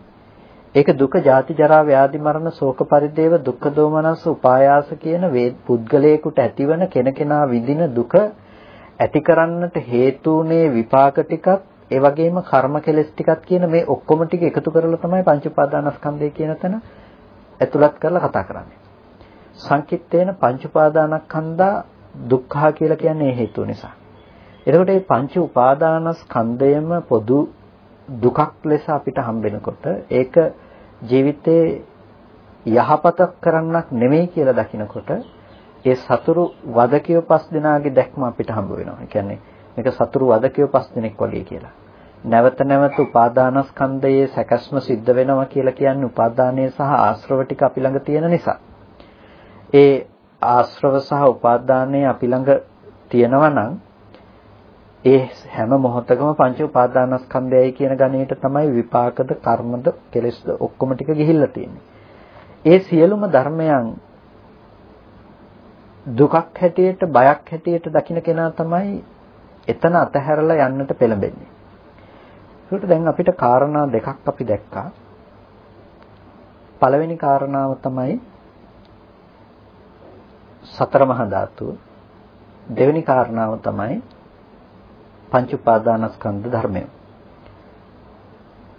ඒක දුක ජාති ජරා ව්‍යාධි මරණ ශෝක පරිදේව දුක්ඛ දෝමනස් උපායාස කියන වේ පුද්ගලයෙකුට ඇතිවන කෙනකෙනා විඳින දුක ඇති කරන්නට හේතුුනේ විපාක ටිකක් ඒ වගේම කර්ම කෙලස් ටිකක් කියන මේ ඔක්කොම ටික එකතු කරලා තමයි පංච උපාදානස්කන්ධය කියන තැන ඇතුළත් කරලා කතා කරන්නේ. සංකිට්ඨේන පංච උපාදානස්කන්ධා දුක්ඛා කියලා කියන්නේ හේතුව නිසා. එතකොට මේ පංච උපාදානස්කන්ධයම පොදු දුකක් ලෙස අපිට හම්බෙනකොට ඒක ජීවිතේ යහපතක් කරන්නක් නෙමෙයි කියලා දකිනකොට ඒ සතුරු වදකිය පස් දෙනාගේ දැක්ම අපිට හම්බ වෙනවා. ඒ කියන්නේ මේක සතුරු වදකිය පස් දෙනෙක් වගේ කියලා. නැවත නැවත උපාදානස්කන්ධයේ සැකස්ම සිද්ධ වෙනවා කියලා කියන්නේ උපාදානයේ සහ ආශ්‍රව ටික අපි ළඟ තියෙන නිසා. ඒ ආශ්‍රව සහ උපාදානයේ අපි ළඟ තියෙනවා නම් ඒ හැම මොහොතකම පංච උපාදානස්කන්ධයයි කියන ගණේට තමයි විපාකද කර්මද කෙලෙස්ද ඔක්කොම ටික ගිහිල්ලා තියෙන්නේ. ඒ සියලුම ධර්මයන් දුකක් හැටියට බයක් හැටියට දකින්න කෙනා තමයි එතන අතහැරලා යන්නට පෙළඹෙන්නේ. ඒකට දැන් අපිට කාරණා දෙකක් අපි දැක්කා. පළවෙනි කාරණාව තමයි සතර මහා ධාතුව. දෙවෙනි කාරණාව තමයි පංච උපාදානස්කන්ධ ධර්මය.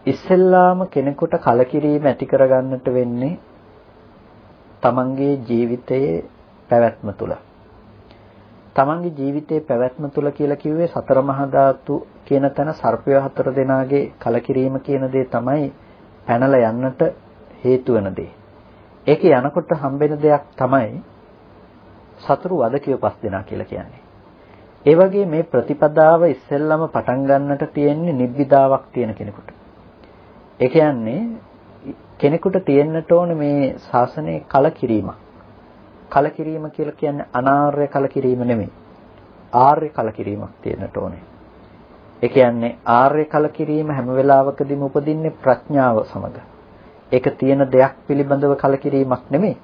ඉස්සෙල්ලාම කෙනෙකුට කලකිරීම ඇති කරගන්නට වෙන්නේ තමන්ගේ ජීවිතයේ පැවැත්ම තුල. තමන්ගේ ජීවිතයේ පැවැත්ම තුල කියලා කිව්වේ සතර මහා ධාතු කියන තැන සර්පය හතර දෙනාගේ කලකිරීම කියන දේ තමයි පැනලා යන්නට හේතු වෙන දේ. ඒකේ යනකොට හම්බෙන දෙයක් තමයි සතුරු වදකිය පස් දෙනා කියලා කියන්නේ. ඒ වගේ මේ ප්‍රතිපදාව ඉස්සෙල්ලම පටන් ගන්නට තියෙන්නේ නිබ්බිදාවක් තියෙන කෙනෙකුට. ඒ කියන්නේ කෙනෙකුට තියෙන්නට ඕනේ මේ ශාසනයේ කලකිරීමක්. කලකිරීම කියලා කියන්නේ අනාර්ය කලකිරීම නෙමෙයි. ආර්ය කලකිරීමක් තියෙන්නට ඕනේ. ඒ කියන්නේ ආර්ය කලකිරීම හැම වෙලාවකදීම උපදින්නේ ප්‍රඥාව සමග. ඒක තියෙන දෙයක් පිළිබඳව කලකිරීමක් නෙමෙයි.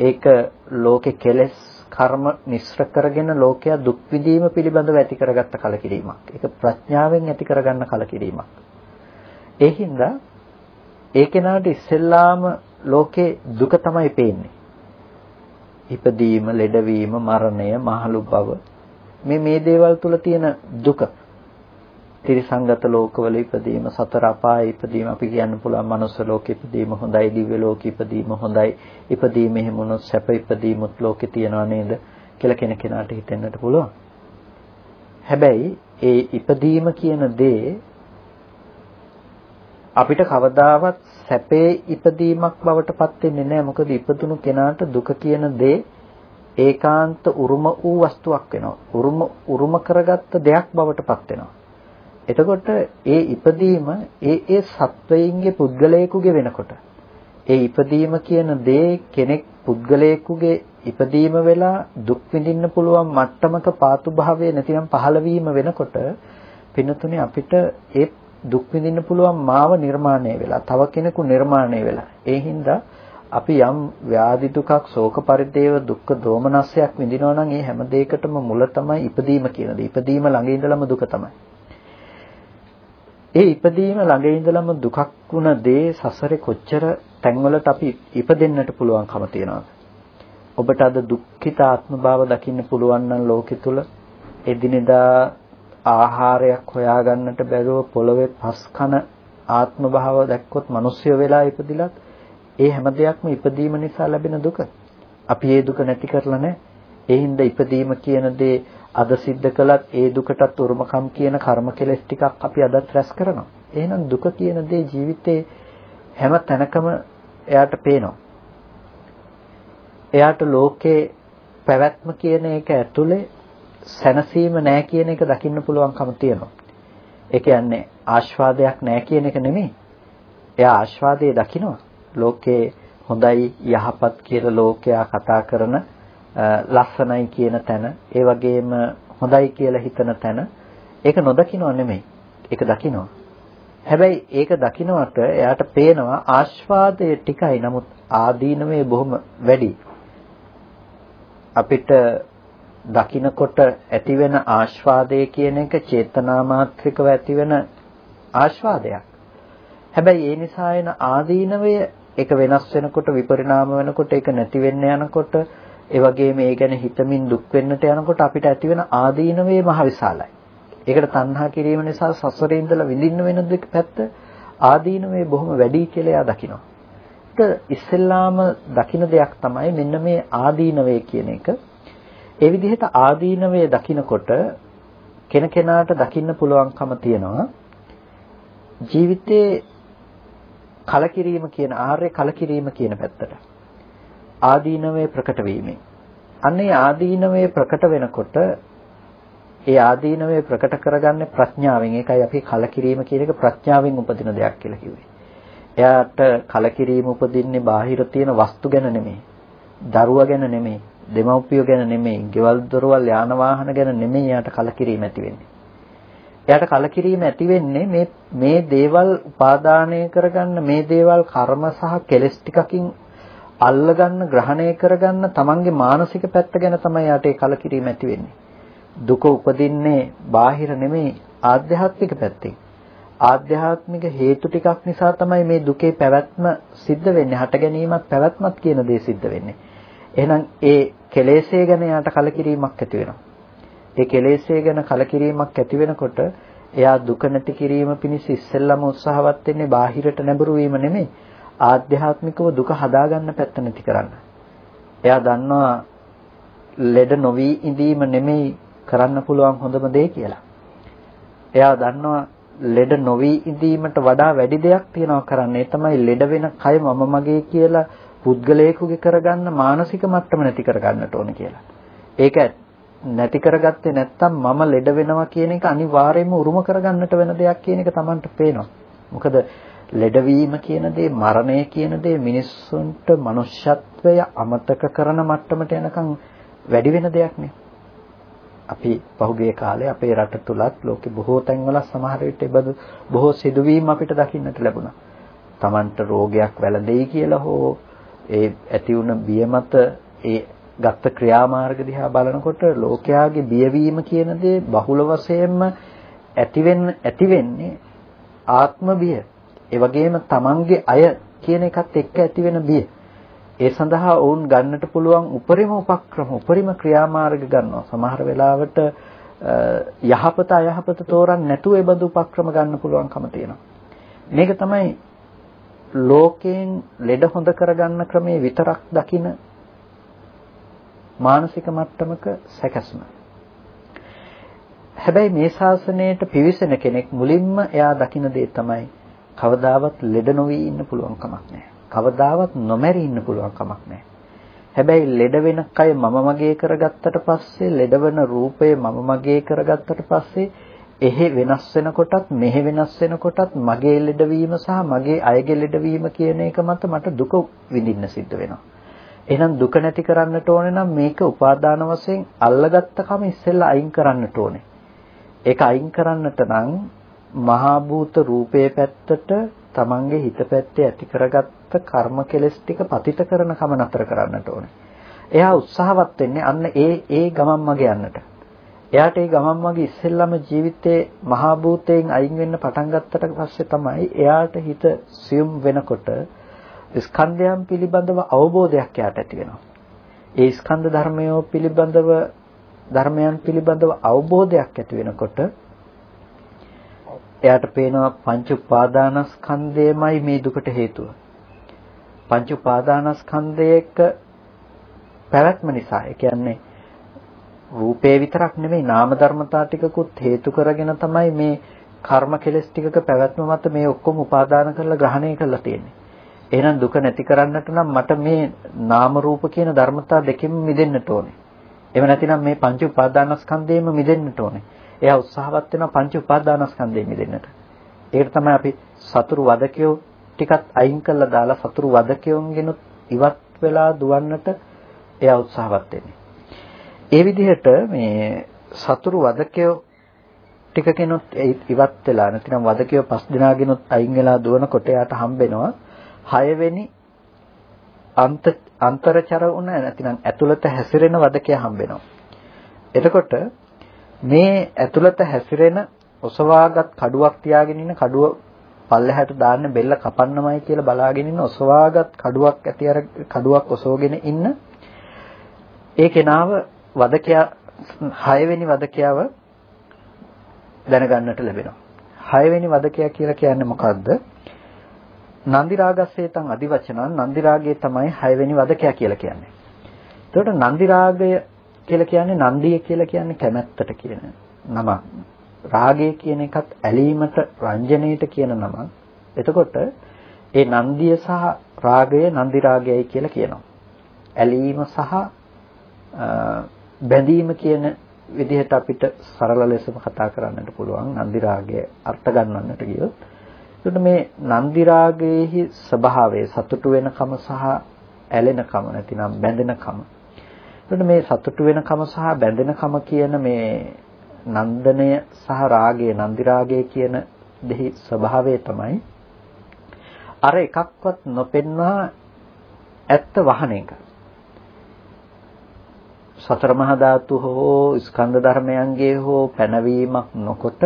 ඒක ලෝකේ කෙලෙස් කර්ම මිශ්‍ර කරගෙන ලෝකයා දුක් විඳීම පිළිබඳව ඇති කරගත්ත කලකිරීමක්. ඒක ප්‍රඥාවෙන් ඇති කරගන්න කලකිරීමක්. ඒ හින්දා ඒ කෙනාට ඉස්සෙල්ලාම ලෝකේ දුක තමයි පේන්නේ. ඉපදීම, ලෙඩවීම, මරණය, මහලු බව මේ මේ දේවල් තුල තියෙන දුක. ත්‍රිසංගත ලෝකවල ඉපදීම, සතර අපායේ ඉපදීම අපි කියන්න පුළුවන් මනුස්ස ලෝකෙ ඉපදීම හොඳයි, දිව්‍ය ලෝකෙ ඉපදීම හොඳයි. ඉපදීම එහෙම වුණොත් සැප ඉපදීමුත් ලෝකේ තියනවා නේද කියලා කෙන කෙනාට හිතෙන්නට පුළුවන්. හැබැයි ඒ ඉපදීම කියන දේ අපිට කවදාවත් සැපේ ඉපදීමක් බවට පත් වෙන්නේ නැහැ. මොකද ඉපදුණු කෙනාට දුක කියන දේ ඒකාන්ත උරුම වූ වස්තුවක් වෙනවා. උරුම උරුම කරගත්ත දෙයක් බවට පත් වෙනවා. එතකොට ඒ ඉපදීම ඒ ඒ සත්වයින්ගේ පුද්ගලයෙකුගේ වෙනකොට ඒ ඉපදීම කියන දේ කෙනෙක් පුද්ගලයෙකුගේ ඉපදීම වෙලා දුක් විඳින්න පුළුවන් මට්ටමක පාතු භාවය නැතිනම් පහළ වීම වෙනකොට පින්නතුනේ අපිට ඒ දුක් විඳින්න පුළුවන් මාව නිර්මාණය වෙලා තව කෙනෙකු නිර්මාණය වෙලා ඒ හින්දා අපි යම් ව්‍යාධි දුකක් ශෝක පරිදේව දුක්ඛ දෝමනස්සයක් විඳිනවා නම් ඒ හැම දෙයකටම මුල තමයි ඉපදීම කියන දේ. ඉපදීම ළඟ ඉඳලම දුක තමයි. ඒ ඉපදීම ළඟ ඉඳලම දුකක් වුණ දේ සසරේ කොච්චර තැන්වලට අපි ඉපදෙන්නට පුළුවන්කම තියනවද? ඔබට අද දුක්ඛිත ආත්ම භාව දකින්න පුළුවන් නම් ලෝකෙ තුල එදිනෙදා ආහාරයක් හොයාගන්නට බැරුව පොළවේ පස් කන ආත්ම භාව දැක්කොත් මිනිස්සු වෙලා ඉපදිලත් ඒ හැම දෙයක්ම ඉපදීම නිසා ලැබෙන දුක. අපි ඒ දුක නැති කරලා නැහැ. ඒ හින්දා ඉපදීම කියන දේ අද සිද්ධ කළත් ඒ දුකටත් උරුමකම් කියන කර්ම කෙලස් ටිකක් අපි අදත් රැස් කරනවා. එහෙනම් දුක කියන දේ ජීවිතේ හැම තැනකම එයාට පේනවා. එයාට ලෝකේ පැවැත්ම කියන එක ඇතුලේ සැනසීම නැහැ කියන එක දකින්න පුළුවන්කම තියෙනවා. ඒ කියන්නේ ආස්වාදයක් නැහැ කියන එක නෙමෙයි. එයා ආස්වාදයේ දකිනවා. ලෝකේ හොඳයි යහපත් කියලා ලෝකයා කතා කරන ලස්සනයි කියන තැන ඒ වගේම හොඳයි කියලා හිතන තැන ඒක නොදකින්නව නෙමෙයි ඒක දකින්නවා හැබැයි ඒක දකින්නට එයාට පේනවා ආස්වාදයේ ටිකයි නමුත් ආදීනවේ බොහොම වැඩි අපිට දකින්නකොට ඇතිවෙන ආස්වාදය කියන එක චේතනා මාත්‍රිකව ඇතිවෙන ආස්වාදයක් හැබැයි ඒ නිසා එන ආදීනවය ඒක වෙනස් වෙනකොට විපරිණාම වෙනකොට ඒක නැති වෙන්න යනකොට ඒ වගේම ඒ ගැන හිතමින් දුක් වෙන්නට යනකොට අපිට ඇතිවෙන ආදීනවේ මහ විශාලයි. ඒකට තණ්හා කිරීම නිසා සසරේ ඉඳලා විඳින්න වෙන දෙක පැත්ත ආදීනවේ බොහොම වැඩි කියලා එයා දකිනවා. ඒක ඉස්සෙල්ලාම දකින දෙයක් තමයි මෙන්න මේ ආදීනවේ කියන එක. ඒ විදිහට ආදීනවේ දකිනකොට කෙනකෙනාට දකින්න පුළුවන්කම තියනවා. ජීවිතේ කලකිරීම කියන ආර්ය කලකිරීම කියන පැත්තට ආදීනවේ ප්‍රකට වීමෙන් අන්නේ ආදීනවේ ප්‍රකට වෙනකොට ඒ ආදීනවේ ප්‍රකට කරගන්නේ ප්‍රඥාවෙන් ඒකයි අපි කලකිරීම කියන එක ප්‍රඥාවෙන් උපදින දෙයක් කියලා කිව්වේ. එයාට කලකිරීම උපදින්නේ බාහිර තියෙන වස්තු ගැන නෙමෙයි. දරුවා ගැන නෙමෙයි. දෙමව්පියෝ ගැන නෙමෙයි. ගෙවල් දොරවල් යාන වාහන ගැන නෙමෙයි එයාට කලකිරීම ඇති වෙන්නේ. එයාට කලකිරීම ඇති වෙන්නේ මේ මේ දේවල් උපාදානය කරගන්න මේ දේවල් කර්ම සහ කෙලෙස් ටිකකින් අල්ලගන්න ග්‍රහණය කරගන්න තමන්ගේ මානසික පැත්ත ගැන තමයි යාට ඒ කලකිරීම ඇති වෙන්නේ. දුක උපදින්නේ බාහිර නෙමෙයි ආධ්‍යාත්මික පැත්තෙන්. ආධ්‍යාත්මික හේතු ටිකක් නිසා තමයි මේ දුකේ පැවැත්ම සිද්ධ වෙන්නේ. හට ගැනීමත් පැවැත්මත් කියන දේ සිද්ධ වෙන්නේ. එහෙනම් ඒ කෙලෙස්ය ගැන යාට කලකිරීමක් ඇති වෙනවා. ඒ කෙලෙස්ය ගැන කලකිරීමක් ඇති වෙනකොට එයා දුක නැති කිරීම පිණිස ඉස්සෙල්ලම උත්සාහවත් වෙන්නේ බාහිරට නැඹුරු වීම නෙමෙයි ආධ්‍යාත්මිකව දුක හදාගන්න පැත්ත නැති කරන්න. එයා දන්නවා ලෙඩ නොවි ඉඳීම නෙමෙයි කරන්න පුළුවන් හොඳම දේ කියලා. එයා දන්නවා ලෙඩ නොවි ඉඳීමට වඩා වැඩි දෙයක් තියෙනවා කරන්න. ඒ තමයි ලෙඩ වෙන කය මම මගේ කියලා පුද්ගලයෙකුගේ කරගන්න මානසික මට්ටම නැති කරගන්නට ඕන කියලා. ඒක නැති කරගත්තේ නැත්නම් මම ලෙඩ වෙනවා කියන එක අනිවාර්යයෙන්ම උරුම කරගන්නට වෙන දෙයක් කියන එක Tamanට පේනවා. මොකද ලෙඩවීම කියන දේ මරණය කියන දේ මිනිස්සුන්ට මනුෂ්‍යත්වය අමතක කරන මට්ටමට යනකම් වැඩි වෙන දෙයක් නේ. අපි පහුගිය කාලේ අපේ රට තුලත් ලෝකේ බොහෝ තැන්වල සමහර විට ඒබඳු බොහෝ සිදුවීම් අපිට දකින්නට ලැබුණා. Tamanට රෝගයක් වැළඳෙයි කියලා හෝ ඒ ඇති වුණ බිය මත ඒ ගත්ත ක්‍රියාමාර්ග දිහා බලනකොට ලෝකයාගේ බියවීම කියන දේ බහුල වශයෙන්ම ඇතිවෙන්න ඇති වෙන්නේ ආත්ම බිය. ඒ වගේම තමන්ගේ අය කියන එකත් එක්ක ඇති වෙන බිය. ඒ සඳහා වුන් ගන්නට පුළුවන් උපරිම උපක්‍රම උපරිම ක්‍රියාමාර්ග ගන්නවා. සමහර වෙලාවට යහපත අයහපත තෝරන්න නැතුව ඒ බඳු උපක්‍රම ගන්න පුළුවන්කම තියෙනවා. මේක තමයි ලෝකයෙන් ලෙඩ හොඳ කරගන්න ක්‍රමේ විතරක් දකින මානසික මට්ටමක සැකස්ම. හැබැයි මේ ශාසනයට පිවිසෙන කෙනෙක් මුලින්ම එයා දකින දේ තමයි කවදාවත් ලෙඩ නොවි ඉන්න පුළුවන් කමක් නැහැ. කවදාවත් නොමැරි ඉන්න පුළුවන් කමක් නැහැ. හැබැයි ලෙඩ වෙන කය මම මගේ කරගත්තට පස්සේ ලෙඩවන රූපය මම මගේ කරගත්තට පස්සේ එහෙ වෙනස් වෙනකොටත් මෙහෙ වෙනස් වෙනකොටත් මගේ ලෙඩවීම සහ මගේ අයගේ ලෙඩවීම කියන එක මත මට දුක විඳින්න සිද්ධ වෙනවා. එහෙනම් දුක නැති කරන්නට ඕනේ නම් මේක උපාදාන වශයෙන් අල්ලගත්ත කම ඉස්සෙල්ලා අයින් කරන්නට ඕනේ. ඒක අයින් කරන්නට නම් මහා භූත රූපයේ පැත්තට තමන්ගේ හිත පැත්තේ ඇති කරගත්ත කර්ම කෙලස් ටික පතිත කරන කම නතර කරන්නට ඕනේ. එයා උත්සාහවත් වෙන්නේ අන්න ඒ ඒ ගමන් මග යන්නට. එයාට ඒ ගමන් මග ඉස්සෙල්ලාම ජීවිතේ මහා භූතයෙන් අයින් වෙන්න පටන් ගත්තට පස්සේ තමයි එයාට හිත සියුම් වෙනකොට ස්කන්ධයන් පිළිබඳව අවබෝධයක් එයාට ඇති වෙනවා. ඒ ස්කන්ධ ධර්මයෝ පිළිබඳව ධර්මයන් පිළිබඳව අවබෝධයක් ඇති වෙනකොට එයාට පේනවා පංච උපාදානස්කන්ධයමයි මේ දුකට හේතුව. පංච උපාදානස්කන්ධයක පැවැත්ම නිසා ඒ කියන්නේ රූපේ විතරක් නෙමෙයි නාම ධර්මතා ටිකකුත් හේතු කරගෙන තමයි මේ කර්ම කෙලස් ටිකක පැවැත්ම මත මේ ඔක්කොම උපාදාන කරලා ග්‍රහණය කරලා තියෙන්නේ. එහෙනම් දුක නැති කරන්නට නම් මට මේ නාම රූප කියන ධර්මතා දෙකෙන් මිදෙන්නට ඕනේ. එහෙම නැතිනම් මේ පංච උපාදානස්කන්ධයෙන්ම මිදෙන්නට ඕනේ. එයා උත්සාහවත් වෙනවා පංච උපාදානස්කන්ධයෙන් මිදෙන්නට. ඒකට තමයි අපි සතුරු වදකයෝ ටිකත් අයින් කරලා දාලා සතුරු වදකයෝන්ගෙනුත් ඉවත් වෙලා දුවන්නට එයා උත්සාහවත් වෙන්නේ. ඒ විදිහට මේ සතුරු වදකයෝ ටිකකිනුත් ඉවත් වෙලා නැතිනම් වදකයෝ පස් දෙනාගෙනුත් අයින් වෙලා දුවනකොට එයාට හම්බෙනවා හයවෙනි අන්ත අන්තරචර වුණ නැතිනම් ඇතුළත හැසිරෙන වදකයා හම්බෙනවා. එතකොට මේ ඇතුළත හැසිරෙන ඔසවාගත් කඩුවක් තියාගෙන ඉන්න කඩුව පල්ලෙහාට දාන්න බෙල්ල කපන්නමයි කියලා බලාගෙන ඉන්න ඔසවාගත් කඩුවක් ඇති අර කඩුවක් ඔසවගෙන ඉන්න ඒ කෙනාව වදකයා 6 වෙනි වදකයාව දැනගන්නට ලැබෙනවා. 6 වෙනි වදකයා කියලා කියන්නේ මොකද්ද? නන්දි රාගස්සේතං අදිවචනං නන්දි රාගයේ තමයි 6 වෙනි වදකයා කියලා කියන්නේ. එතකොට නන්දි රාගය කියලා කියන්නේ නන්දිය කියලා කියන්නේ කැමැත්තට කියන නම. රාගය කියන එකත් ඇලීමට රංජනීයට කියන නම. එතකොට ඒ නන්දිය සහ රාගය නන්දි රාගයයි කියලා කියනවා. ඇලීම සහ බැඳීම කියන විදිහට අපිට සරල ලෙසම කතා කරන්නට පුළුවන් නන්දි රාගය අර්ථ ගන්නන්නට ගියොත්. එතකොට මේ නන්දි රාගයේහි ස්වභාවය සතුටු වෙනකම සහ ඇලෙනකම නැතිනම් බැඳෙනකම එතකොට මේ සතුටු වෙනකම සහ බැඳෙනකම කියන මේ නන්දනය සහ රාගය නන්දි රාගය කියන දෙහි ස්වභාවය තමයි අර එකක්වත් නොපෙන්වා ඇත්ත වහන එක. සතර මහා ධාතු හෝ ස්කන්ධ ධර්මයන්ගේ හෝ පැනවීමක් නොකොට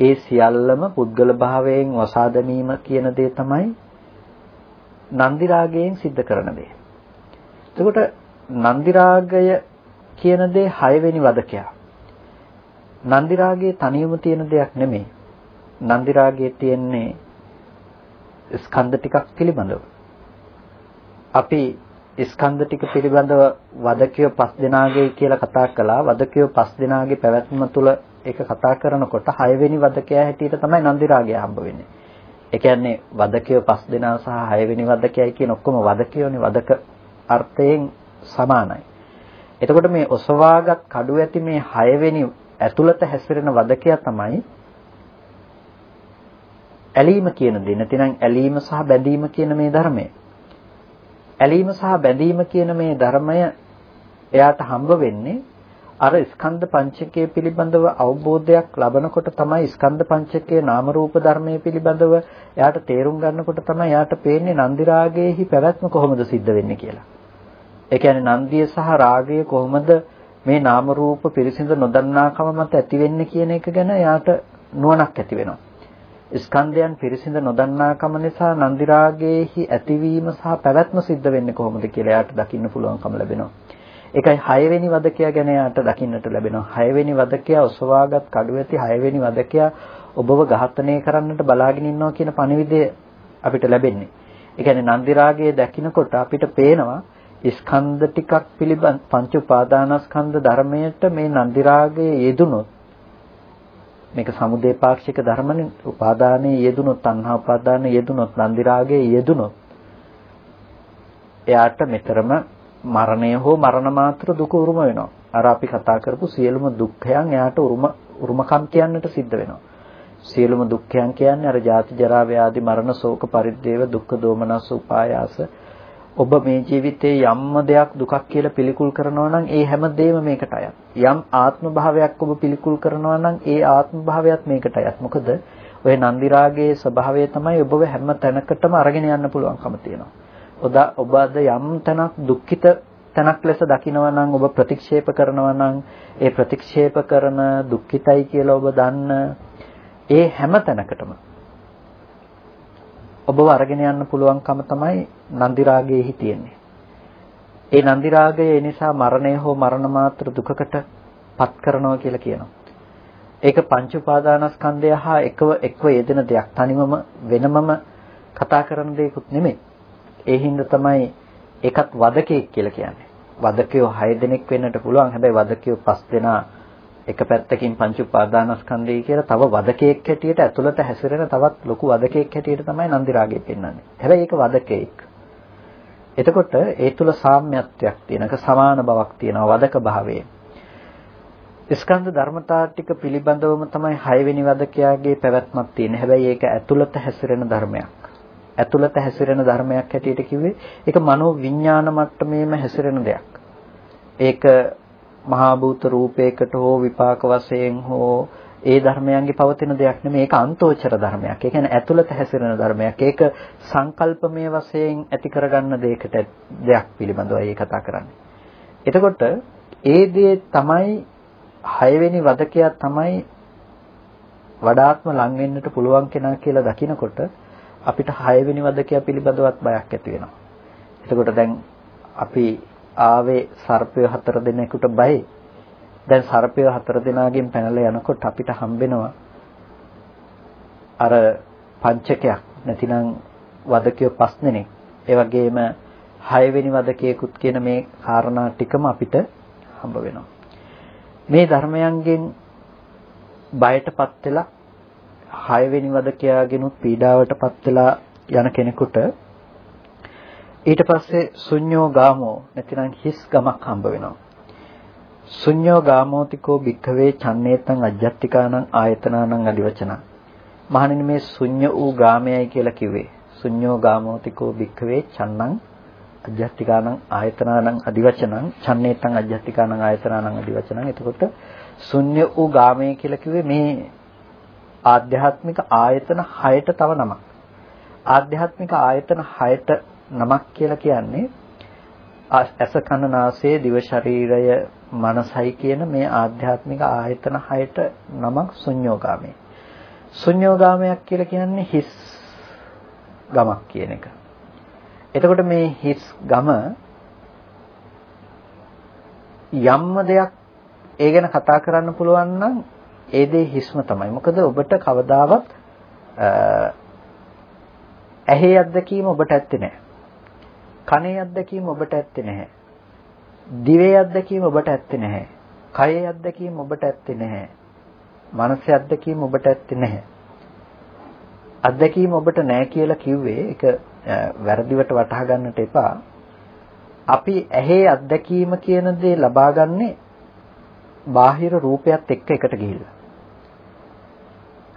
ඒ සියල්ලම පුද්ගල භාවයෙන් වසා දැමීම කියන දේ තමයි නන්දි රාගයෙන් සිද්ධ කරන දේ. එතකොට නන්දි රාගය කියන දේ 6 වෙනි වදකයා. නන්දි රාගයේ තනියම තියෙන දෙයක් නෙමෙයි. නන්දි රාගයේ තියෙන්නේ ස්කන්ධ ටිකක් පිළිබඳව. අපි ස්කන්ධ ටික පිළිබඳව වදකිය පස් දෙනාගේ කියලා කතා කළා. වදකිය පස් දෙනාගේ පැවැත්ම තුළ ඒක කතා කරනකොට 6 වෙනි වදකයා හැටියට තමයි නන්දි රාගය හම්බ වෙන්නේ. ඒ කියන්නේ වදකිය පස් දෙනා සහ 6 වෙනි වදකයයි කියන ඔක්කොම වදකියෝනේ වදක අර්ථයෙන් සමානයි. එතකොට මේ ඔසවාගත් කඩුව ඇති මේ 6 වෙනි ඇතුළත හැසිරෙන වදකයා තමයි ඇලීම කියන දේ. නැතිනම් ඇලීම සහ බැඳීම කියන මේ ධර්මය. ඇලීම සහ බැඳීම කියන මේ ධර්මය එයාට හම්බ වෙන්නේ අර ස්කන්ධ පංචකය පිළිබඳව අවබෝධයක් ලබනකොට තමයි ස්කන්ධ පංචකයේ නාම රූප ධර්මයේ පිළිබඳව එයාට තේරුම් ගන්නකොට තමයි එයාට පේන්නේ නන්දි රාගයේහි පැවැත්ම කොහොමද සිද්ධ වෙන්නේ කියලා. ඒ කියන්නේ නන්දිය සහ රාගය කොහොමද මේ නාම රූප පිරිසිඳ නොදන්නාකම මත ඇති වෙන්නේ කියන එක ගැන යාට නුවණක් ඇති වෙනවා. ස්කන්ධයන් පිරිසිඳ නොදන්නාකම නිසා නන්දි රාගයේහි ඇතිවීම සහ පැවැත්ම සිද්ධ වෙන්නේ කොහොමද කියලා යාට දකින්න පුළුවන්කම ලැබෙනවා. ඒකයි 6 වෙනි වදකයා ගැන යාට දකින්නට ලැබෙනවා. 6 වෙනි වදකයා ඔසවාගත් කඩුව ඇති 6 වෙනි වදකයා ඔබව ඝාතනය කරන්නට බලාගෙන ඉන්නවා කියන පණිවිඩය අපිට ලැබෙන්නේ. ඒ කියන්නේ නන්දි රාගයේ දකින්නකොට අපිට පේනවා ස්කන්ධ ටිකක් පිළිබඳ පංච උපාදානස්කන්ධ ධර්මයට මේ නන්දි රාගයේ යෙදුනොත් මේක සමුදේ පාක්ෂික ධර්මනේ උපාදානයේ යෙදුනොත් තණ්හා උපාදානයේ යෙදුනොත් නන්දි රාගයේ යෙදුනොත් එයාට මෙතරම මරණය හෝ මරණ මාත්‍ර දුක උරුම වෙනවා. අර අපි කතා කරපු සියලුම දුක්ඛයන් එයාට උරුම උරුමකම් කියන්නට සිද්ධ වෙනවා. සියලුම දුක්ඛයන් කියන්නේ අර ජාති ජරා ව්‍යාධි මරණ ශෝක පරිද්දේව දුක්ඛ දෝමනස් උපායාස ඔබ මේ ජීවිතේ යම්ම දෙයක් දුකක් කියලා පිළිකුල් කරනවා නම් ඒ හැම දෙයක්ම මේකට අයත්. යම් ආත්ම භාවයක් ඔබ පිළිකුල් කරනවා නම් ඒ ආත්ම භාවයත් මේකට අයත්. මොකද ඔය නන්දි රාගයේ ස්වභාවය තමයි ඔබව හැම තැනකටම අරගෙන යන්න පුළුවන්කම තියෙනවා. ඔබ අද යම් තැනක් දුක්ඛිත තැනක් ලෙස දකිනවා නම් ඔබ ප්‍රතික්ෂේප කරනවා නම් ඒ ප්‍රතික්ෂේප කරන දුක්ඛිතයි කියලා ඔබ දන්න ඒ හැම තැනකටම ඔබව අරගෙන යන්න පුළුවන්කම තමයි නන්දි රාගයේහි තියෙන්නේ. ඒ නන්දි රාගය ඒ නිසා මරණය හෝ මරණ මාත්‍ර දුකකට පත් කරනවා කියලා කියනවා. ඒක පංච උපාදානස්කන්ධය හා එකව එක්ව යෙදෙන දෙයක්. තනිවම වෙනමම කතා කරන දෙයක්ුත් නෙමෙයි. ඒ හින්දා තමයි ඒකත් වදකෙක් කියලා කියන්නේ. වදකයෝ 6 දෙනෙක් වෙන්නට පුළුවන්. හැබැයි වදකයෝ 5 දෙනා එක පැත්තකින් පංච උපාදානස්කන්ධය කියලා තව වදකයක් හැටියට ඇතුළත හැසිරෙන තවත් ලොකු වදකයක් හැටියට තමයි නන්දි රාගය පෙන්වන්නේ. හැබැයි ඒක වදකයක්. එතකොට ඒ තුල සාම්‍යත්වයක් තියෙනක සමාන බවක් තියෙනවා වදක භාවයේ. ස්කන්ධ ධර්මතා ටික පිළිබඳවම තමයි 6 වෙනි වදකයාගේ පැවැත්මක් තියෙන්නේ. හැබැයි ඒක ඇතුළත හැසිරෙන ධර්මයක්. ඇතුළත හැසිරෙන ධර්මයක් හැටියට කිව්වේ ඒක මනෝ විඥාන මට්ටමේම හැසිරෙන දෙයක්. ඒක මහා භූත රූපයකට හෝ විපාක වශයෙන් හෝ ඒ ධර්මයන්ගේ පවතින දෙයක් නෙමෙයි ඒක අන්තෝචර ධර්මයක්. ඒ කියන්නේ ඇතුළත හැසිරෙන ධර්මයක්. ඒක සංකල්පමය වශයෙන් ඇති කරගන්න දෙයකට දෙයක් පිළිබඳවයි කතා කරන්නේ. එතකොට ඒ දේ තමයි හයවෙනි වදකයා තමයි වඩාත්ම ලං වෙන්නට පුළුවන් කෙනා කියලා දකිනකොට අපිට හයවෙනි වදකයා පිළිබඳවත් බයක් ඇති වෙනවා. එතකොට දැන් අපි ආවේ සර්පය හතර දෙනෙකුට බයයි. දැන් සර්පය හතර දෙනාගෙන් පැනලා යනකොට අපිට හම්බෙනවා අර පංචකයක් නැතිනම් වදකියෝ පස් දෙනෙක්. ඒ වගේම හයවෙනි වදකයකුත් කියන මේ කාරණා ටිකම අපිට හම්බ වෙනවා. මේ ධර්මයන්ගෙන් බයටපත් වෙලා හයවෙනි වදකයාගෙනුත් පීඩාවටපත් වෙලා යන කෙනෙකුට ඊට පස්සේ ශුඤ්ඤෝ ගාමෝ නැතිනම් හිස් ගමක් හම්බ වෙනවා. ශුඤ්ඤෝ ගාමෝතිකෝ භික්ඛවේ චන්නේතං අජ්ජත්තිකානං ආයතනානං අදිවචන. මහණෙනි මේ ශුඤ්ඤ වූ ගාමයයි කියලා කිව්වේ. ශුඤ්ඤෝ ගාමෝතිකෝ භික්ඛවේ චන්නං අජ්ජත්තිකානං ආයතනානං අදිවචනං චන්නේතං අජ්ජත්තිකානං ආයතනානං අදිවචනං. එතකොට ශුඤ්ඤ වූ ගාමය කියලා කිව්වේ මේ ආධ්‍යාත්මික ආයතන 6ට තව නමක්. ආධ්‍යාත්මික ආයතන 6ට නමක් කියලා කියන්නේ ඇස කන නාසය දිව ශරීරය මනසයි කියන මේ ආධ්‍යාත්මික ආයතන හයට නමක් ශුන්‍යෝගාමී. ශුන්‍යෝගාමයක් කියලා කියන්නේ හිස් ගමක් කියන එක. එතකොට මේ හිස් ගම යම්ම දෙයක් ඒ ගැන කතා කරන්න පුළුවන් නම් ඒ දේ හිස්ම තමයි. මොකද ඔබට කවදාවත් ඇහි අත්දැකීම ඔබට ඇත්තේ නැහැ. කනේ අත්දැකීම ඔබට ඇත්තේ නැහැ. දිවේ අත්දැකීම ඔබට ඇත්තේ නැහැ. කයේ අත්දැකීම ඔබට ඇත්තේ නැහැ. මනසේ අත්දැකීම ඔබට ඇත්තේ නැහැ. අත්දැකීම ඔබට නැහැ කියලා කිව්වේ ඒක වැරදිවට වටහා ගන්නට එපා. අපි ඇහි අත්දැකීම කියන දේ ලබාගන්නේ බාහිර රූපයත් එක්ක එකට ගිහිල්ලා.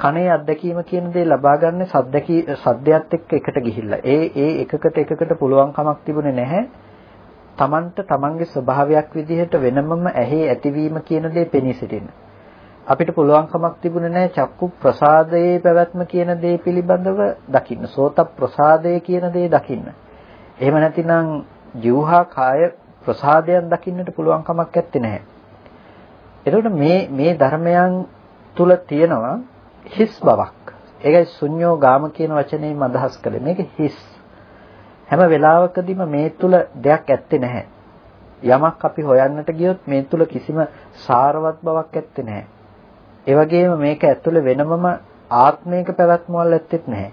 කනේ අත්දැකීම කියන දේ ලබා ගන්න සද්දකී සද්දයක් එක්ක එකට ගිහිල්ලා. ඒ ඒ එකකට එකකට පුළුවන් කමක් තිබුණේ නැහැ. Tamanට Tamanගේ ස්වභාවයක් විදිහට වෙනමම ඇහි ඇතිවීම කියන දේ පෙනී සිටින්න. අපිට පුළුවන් කමක් තිබුණේ නැහැ චක්කු ප්‍රසාදයේ පැවැත්ම කියන දේ පිළිබඳව දකින්න. සෝත ප්‍රසාදය කියන දේ දකින්න. එහෙම නැතිනම් ජීවහා කාය ප්‍රසාදයන් දකින්නට පුළුවන් කමක් නැත්තේ නැහැ. එතකොට මේ මේ ධර්මයන් තුල තියෙනවා හිස් බවක්. ඒකයි ශුන්‍යෝ ගාම කියන වචනයෙන් අදහස් කළේ. මේක හිස්. හැම වෙලාවකදීම මේ තුල දෙයක් ඇත්තේ නැහැ. යමක් අපි හොයන්නට ගියොත් මේ තුල කිසිම සාරවත් බවක් ඇත්තේ නැහැ. ඒ වගේම මේක ඇතුලේ වෙනමම ආත්මයක පැවැත්මවල් ඇත්තෙත් නැහැ.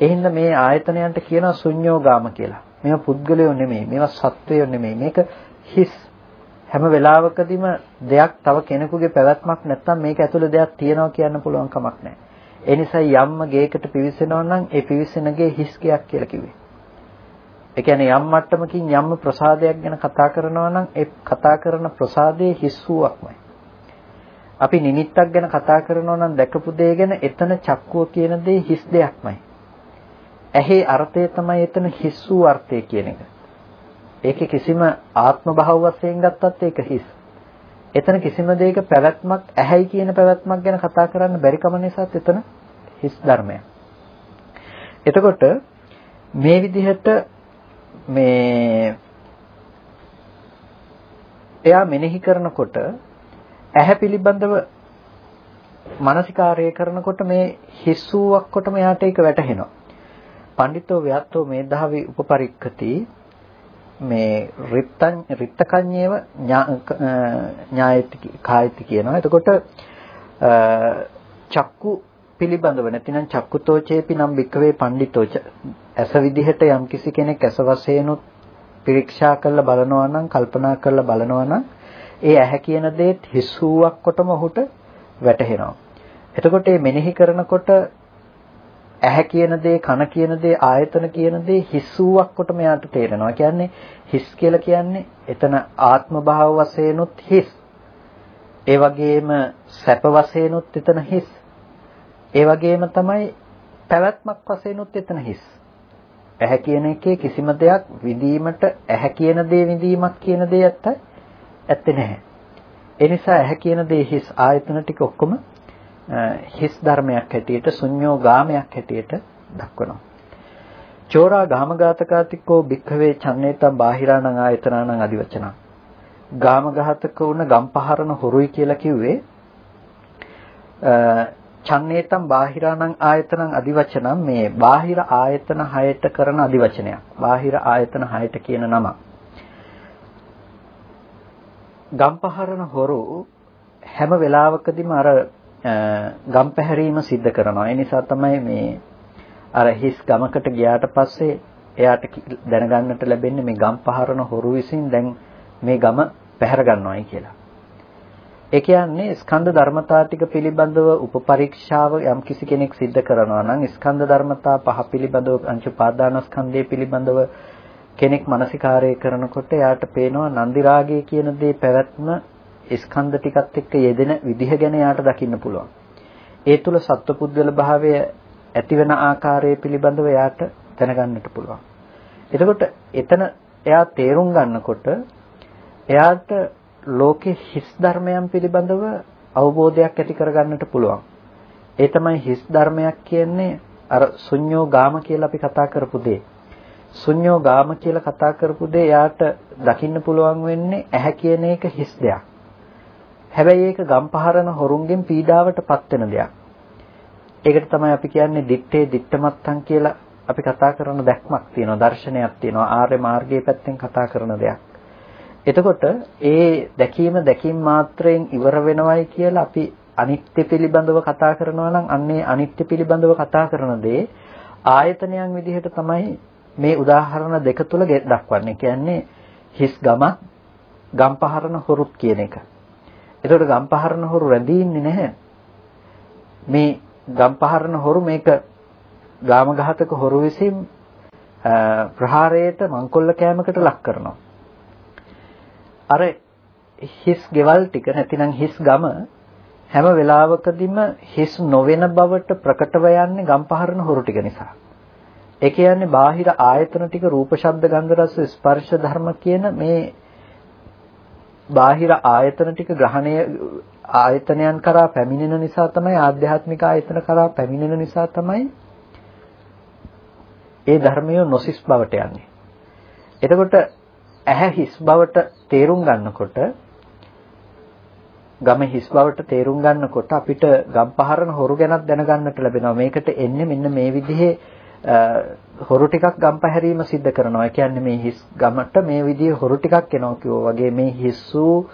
ඒ හින්දා මේ ආයතනයන්ට කියනවා ශුන්‍යෝ ගාම කියලා. මේවා පුද්ගලයෝ නෙමෙයි. මේවා සත්වයෝ නෙමෙයි. මේක හිස් හැම වෙලාවකදීම දෙයක් තව කෙනෙකුගේ පැවැත්මක් නැත්නම් මේක ඇතුළේ දෙයක් තියෙනවා කියන්න පුළුවන් කමක් නැහැ. ඒ නිසා යම්ම ගේකට පිවිසෙනවා නම් ඒ පිවිසෙන ගේ හිස් ගයක් කියලා කිව්වේ. ඒ කියන්නේ යම් මට්ටමකින් යම්ම ප්‍රසාදයක් ගැන කතා කරනවා නම් ඒ කතා කරන ප්‍රසාදයේ හිස් වූවක්මයි. අපි නිමිත්තක් ගැන කතා කරනවා නම් දැකපු දේ ගැන එතන චක්කුව කියන දේ හිස් දෙයක්මයි. ඇහි අර්ථය තමයි එතන හිස් වූ අර්ථය කියන එක. ඒකේ කිසිම ආත්ම භාව වශයෙන් ගත්තත් ඒක හිස්. එතන කිසිම දෙයක පැවැත්මක් ඇහැයි කියන පැවැත්මක් ගැන කතා කරන්න බැරි කම නිසාත් එතන හිස් ධර්මයක්. එතකොට මේ විදිහට මේ එයා මෙනෙහි කරනකොට ඇහැ පිළිබඳව මානසිකාරය කරනකොට මේ හිස්සුවක් කොටම යාට ඒක වැටහෙනවා. පඬිතෝ ව්‍යත්තෝ මේ දහවි උපපරික්කති මේ රිත්තං රිත්තකඤ්ඤේව ඥායති කායති කියනවා. එතකොට චක්කු පිළිබඳව නැතිනම් චක්කුතෝචේපි නම් වික්කවේ පඬිතෝච ඇස විදිහට යම්කිසි කෙනෙක් ඇස වශයෙන්ුත් පිරික්ෂා කරලා බලනවා නම් කල්පනා කරලා බලනවා නම් ඒ ඇහැ කියන දේත් හිස්සුවක් කොටම ඔහුට වැටහෙනවා. එතකොට මේ මෙනෙහි කරනකොට ඇහැ කියන දේ කන කියන දේ ආයතන කියන දේ හිස්සුවක් කොටම යාට තේරෙනවා. කියන්නේ හිස් කියලා කියන්නේ එතන ආත්ම භාව වශයෙන්ුත් හිස්. ඒ වගේම සැප වශයෙන්ුත් එතන හිස්. ඒ වගේම තමයි පැවැත්මක් වශයෙන්ුත් එතන හිස්. ඇහැ කියන එකේ කිසිම දෙයක් විඳීමට ඇහැ කියන දේ විඳීමක් කියන දේ ඇත්ත ඇත්තේ නැහැ. ඒ නිසා ඇහැ කියන දේ හිස් ආයතන ටික ඔක්කොම හිස් ධර්මයක් හැටියට ශුන්‍යෝ ගාමයක් හැටියට දක්වනවා. චෝරා ගාමඝාතකාතිකෝ භික්ඛවේ චන්නේතම් බාහිරාණං ආයතනානං අදිවචනං. ගාමඝාතක වුණ ගම්පහරන හොරුයි කියලා කිව්වේ චන්නේතම් බාහිරාණං ආයතනං අදිවචනං මේ බාහිර ආයතන හයට කරන අදිවචනයක්. බාහිර ආයතන හයට කියන නම. ගම්පහරන හොරු හැම වෙලාවකදීම අර ගම් පැහැරීම සිද්ධ කරනවා. ඒ නිසා තමයි මේ අර හිස් ගමකට ගියාට පස්සේ එයාට දැනගන්නට ලැබෙන්නේ මේ ගම් පහරන හොරු විසින් දැන් මේ ගම පැහැර ගන්නවායි කියලා. ඒ කියන්නේ ස්කන්ධ ධර්මතා ටික පිළිබඳව උපපරීක්ෂාව යම් කිසි කෙනෙක් සිද්ධ කරනවා නම් ස්කන්ධ ධර්මතා පහ පිළිබඳව පංච උපාදානස්කන්ධය පිළිබඳව කෙනෙක් මානසිකාරය කරනකොට එයාට පේනවා නන්දි රාගය කියන දේ පැවැත්ම ස්කන්ධ ටිකත් එක්ක යෙදෙන විදිහ ගැන එයාට දකින්න පුළුවන්. ඒ තුල සත්වපුද්ගල භාවය ඇති වෙන ආකාරය පිළිබඳව එයාට දැනගන්නට පුළුවන්. එතකොට එතන එයා තේරුම් ගන්නකොට එයාට ලෝකේ හිස් ධර්මයන් පිළිබඳව අවබෝධයක් ඇති කරගන්නට පුළුවන්. ඒ තමයි හිස් ධර්මයක් කියන්නේ අර ශුන්‍යෝ ගාම කියලා අපි කතා කරපු දේ. ශුන්‍යෝ ගාම කියලා කතා කරපු දේ යාට දකින්න පුළුවන් වෙන්නේ ඇහැ කියන එක හිස් දෙයක්. හැබැයි ඒක ගම්පහරන හොරුන්ගෙන් පීඩාවටපත් වෙන දෙයක්. ඒකට තමයි අපි කියන්නේ දිත්තේ දිත්තමත්තන් කියලා අපි කතා කරන දැක්මක් තියෙනවා දර්ශනයක් තියෙනවා ආර්ය මාර්ගයේ පැත්තෙන් කතා කරන දෙයක්. එතකොට ඒ දැකීම දැකීම මාත්‍රයෙන් ඉවර වෙනවයි කියලා අපි අනිත්‍ය පිළිබඳව කතා කරනවා නම් අන්නේ අනිත්‍ය පිළිබඳව කතා කරන දේ ආයතනයන් විදිහට තමයි මේ උදාහරණ දෙක තුල දක්වන්නේ. කියන්නේ හිස් ගම ගම්පහරන හොරුත් කියන එක. එතකොට ගම්පහරන හොරු රැඳී ඉන්නේ නැහැ. මේ ගම්පහරන හොරු මේක ගාම ඝාතක හොරු විසින් ප්‍රහාරයට මංකොල්ල කෑමකට ලක් කරනවා. අර හිස් ගෙවල් ටික නැතිනම් හිස් ගම හැම වෙලාවකදීම හිස් නොවන බවට ප්‍රකටව යන්නේ ගම්පහරන හොරු ටික නිසා. ඒ කියන්නේ බාහිර ආයතන ටික රූප ශබ්ද ගන්ධ රස ස්පර්ශ ධර්ම කියන මේ බාහිර ආයතන ටික ග්‍රහණය ආයතනයන් කරා පැමිණෙන නිසා තමයි ආධ්‍යාත්මික ආයතන කරා පැමිණෙන නිසා තමයි ඒ ධර්මය නොසිස් බවට යන්නේ. එතකොට ඇහැ හිස් බවට තේරුම් ගන්නකොට ගම හිස් බවට තේරුම් ගන්නකොට අපිට ගම්පහරන හොරු ගැනත් දැනගන්නට ලැබෙනවා. මේකට එන්නේ මෙන්න මේ විදිහේ හොරු ටිකක් ගම්පැහැරීම සිද්ධ කරනවා. ඒ කියන්නේ මේ හිස් ගමට මේ විදිහේ හොරු ටිකක් එනවා කිව්වා වගේ මේ හිස් වූ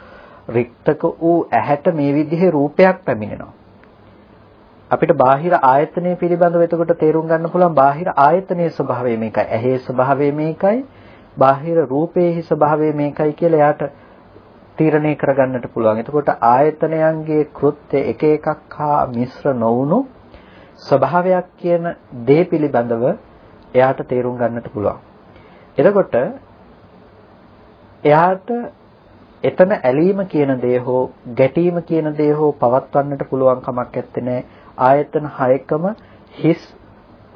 රික්තක වූ ඇහැට මේ විදිහේ රූපයක් පැමිණෙනවා. අපිට බාහිර ආයතනය පිළිබඳව එතකොට තේරුම් ගන්න පුළුවන් බාහිර ආයතනයේ ස්වභාවය මේකයි. ඇහි ස්වභාවය මේකයි. බාහිර රූපයේ ස්වභාවය මේකයි කියලා එයාට තීරණය කරගන්නට පුළුවන්. එතකොට ආයතනයන්ගේ කෘත්‍ය එක එකක් හා මිශ්‍ර නොවුණු ස්වභාවයක් කියන දේ පිළිබඳව එයාට තේරුම් ගන්නට පුළුවන්. එතකොට එයාට එතන ඇලීම කියන දේ හෝ ගැටීම කියන දේ හෝ පවත්වන්නට පුළුවන් කමක් නැත්තේ ආයතන හයකම හිස්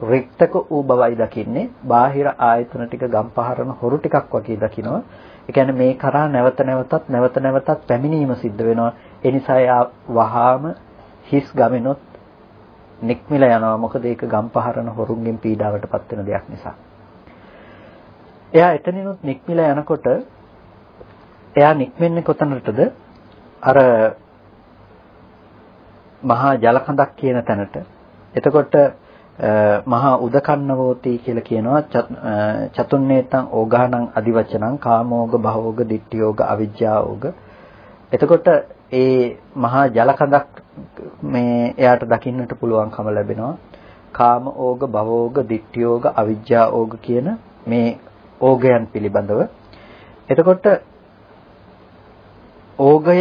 රික්තක වූ බවයි දකින්නේ. බාහිර ආයතන ටික ගම්පහරන හොරු ටිකක් වගේ දකිනවා. ඒ කියන්නේ මේ කරා නැවත නැවතත් නැවත නැවතත් පැමිණීම සිද්ධ වෙනවා. ඒ නිසා යා වහාම හිස් ගමනොත් නික්මිලා යනවා මොකද ඒක ගම්පහරන හොරුන්ගෙන් පීඩාවටපත් වෙන දෙයක් නිසා එයා එතනිනුත් නික්මිලා යනකොට එයා නික්මෙන්නේ කොතනටද? අර මහා ජලකඳක් කියන තැනට. එතකොට මහා උදකන්නවෝති කියලා කියනවා චතුන්නේතං ඕගානං අදිවචනං කාමෝග භවෝග ditthiyෝග අවිජ්ජාෝග. එතකොට ඒ මහා ජලකඳක් මේ එයාට දකින්නට පුළුවන්කම ලැබෙනවා. කාම ඕග භවෝග ditthiyෝග අවිජ්ජාෝග කියන මේ ඕගයන් පිළිබඳව. එතකොට ඕගය